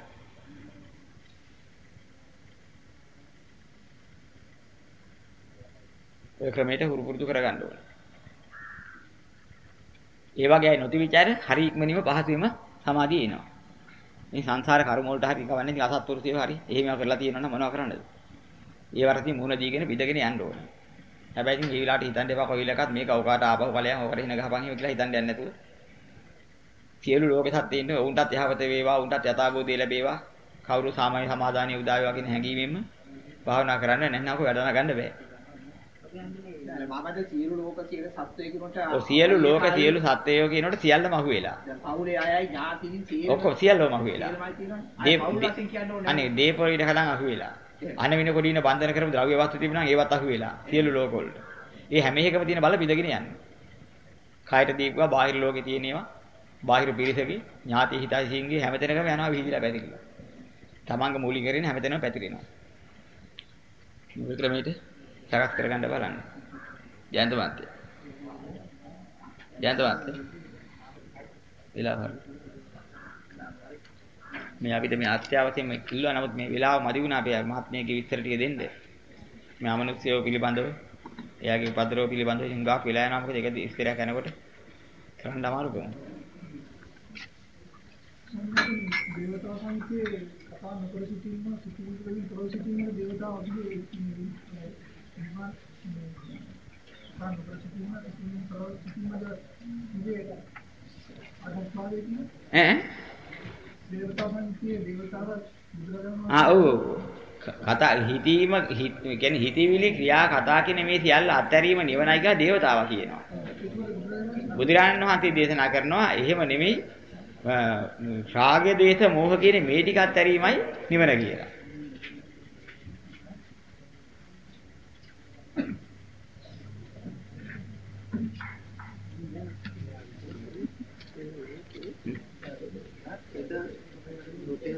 Speaker 1: ඔය ක්‍රමයට හුරු පුරුදු කරගන්න ඕනේ. ඒ වගේ අය නොති ਵਿਚාර හරි ඉක්මනින්ම පහසුවෙම සමාධිය එනවා. මේ සංසාර කර්ම වලට හරි කවන්නේ ඉතින් අසත්පුරුෂයෝ හරි එහෙම කරලා තියෙනවනම් මොනව කරන්නද? ඒ වරදී මුණ දීගෙන විදගෙන යන්න ඕනේ. හැබැයි ඉතින් මේ විලාට හිතන්න එපා කොයි වෙලකත් මේක අවකාට ආපහු ඵලයන් ඕකට හින ගහපන් කියලා හිතන්න යන්නේ නැතුව. සියලු ලෝකෙ සත්ත්වයින් උන්ටත් යහපත වේවා උන්ටත් යථාභූතය ලැබේවා කවුරු සාමාන්‍ය සමාදානිය උදා වේවා කියන හැඟීමෙන්ම භාවනා කරන්න නැත්නම් අපු වැඩ ගන්න බෑ.
Speaker 2: මමද සියලු ලෝක සියලු සත්වයකිනුට
Speaker 1: ඔව් සියලු ලෝක සියලු සත්වයෝ කියනකොට සියල්ලම අහු වෙලා.
Speaker 2: දැන් පවුලේ අයයි ඥාතියින් සියලු
Speaker 1: ඔක්කොම සියල්ලම අහු වෙලා.
Speaker 2: දේ පවුලකින් කියන්න ඕනේ.
Speaker 1: අනේ දීපොරිඩ කලන් අහු වෙලා. අනවින කොඩින බන්ධන කරපු ද්‍රව්‍ය වස්තු තිබුණා නම් ඒවත් අහු වෙලා. සියලු ලෝක වලට. ඒ හැම එකම තියෙන බල පිටගෙන යන්නේ. කායට දීපුවා බාහිර ලෝකේ තියෙන ඒවා බාහිර පිරිසකේ ඥාති හිතයිසින්ගේ හැමතැනකම යනවා විහිදිලා පැතිරිලා. තමන්ගේ මූලික කරගෙන හැමතැනම පැතිරෙනවා. මේ ක්‍රමයට සකස් කරගන්න බලන්න. ජයන්ත මහත්තයා. ජයන්ත මහත්තයා. වෙලාව හරි. මේ අපිට මේ අත්‍යවශ්‍යම කිල්ලුවා නමුත් මේ වෙලාව මදි වුණා අපේ මහත්මයාගේ විස්තර ටික දෙන්න. මේ අමනුෂ්‍යයෝ පිළිබඳව එයාගේ උපද්‍රව පිළිබඳව හුඟක් වෙලා යනවා මොකද ඒක ඉස්තරයක් යනකොට කරන්න අමාරු වෙනවා.
Speaker 3: දේවතා සංකේ කතා නොකර සිටීම සිටීම වලින් තොර සිටීම දේවතා අපිට නිවන් කතා නොකර සිටීම සිටීම තොර සිටීමද ඉන්නේ අදස්මාවේ තියෙන
Speaker 1: ඈ
Speaker 3: දේවතා සංකේ දේවතාව බුදුරජාණන්
Speaker 1: ආ ඔව් කතා හිතීම කියන්නේ හිතවිලි ක්‍රියා කතා කියන මේ සියල්ල අත්හැරීම නිවනයි කියලා දේවතාවා කියනවා. බුදුරජාණන් වහන්සේ දේශනා කරනවා එහෙම නෙමෙයි රාගය, ද්වේෂ, මෝහ කියන මේ ටික අත්හැරීමයි නිවන කියලා.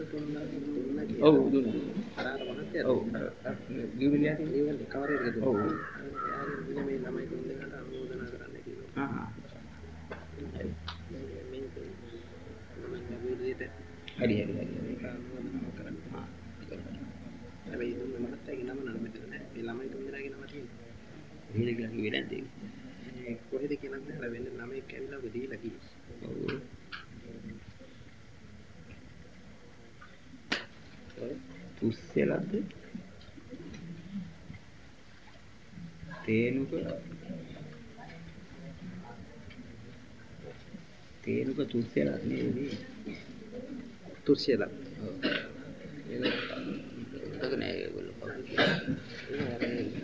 Speaker 1: ඔව් දුන්නා. අර අර මහත්තයා ඔව් ගිවිලියට ඒවල කවර එකද දුන්නා. ඔව්. එයාගේ මේ ළමයි තුන් දෙනාට අනුමೋದනා කරන්න කිව්වා. ආහ්. හරි හරි හරි ඒක අනුමೋದනා කරන්න. ආ. හැබැයි දුන්න මහත්තයාගේ නම නම් මෙතන නෑ. මේ ළමයි තුන් දෙනාගේ නම තියෙනවා. එහෙද කියලා කිව්වේ නැද්ද ඒක? කොහෙද කියලා නෑ. වෙන ළමයි කැවිලා ඔබ දීලා කිව්වා. ඔව්. තුස්සෙලද්ද තේනුක තේනුක තුස්සෙලක් නේද තුස්සෙලක් ඔව් ඒක නෑ ඒගොල්ලෝ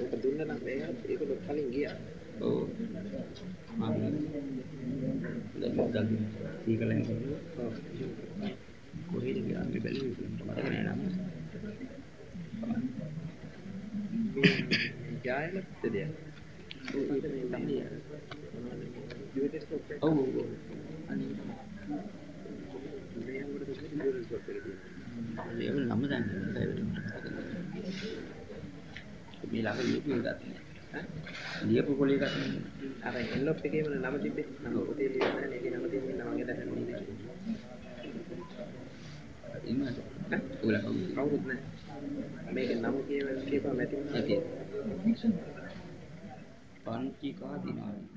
Speaker 1: ඔක දුන්න නම් මේක ඒගොල්ලෝ කලින් ගියා ඔව් මම දැන් දැන් සීකලෙන් ඔව් කොහෙද ගියා මේ බැලුවේ මතක නෑ නම යායලත් දෙයක් ඔව් ඔව් අනේ මේ නම දන්නේ මේ ළඟ ලියපු එකක් ඈ? ලියපු කොලේ එකක් අර එන්ලොප් එකේම නම තිබ්බේ. නම පොතේ ලියලා නැහැ. ඒකේ නම තිබ්බේ නම මගේ දැනන්නේ නෑ ඉන්නවද ඔයාලා කවුරුත් නැහැ. මේක නම කියවල කියපුවා මැති වුණා පන්චිකා දිනාවි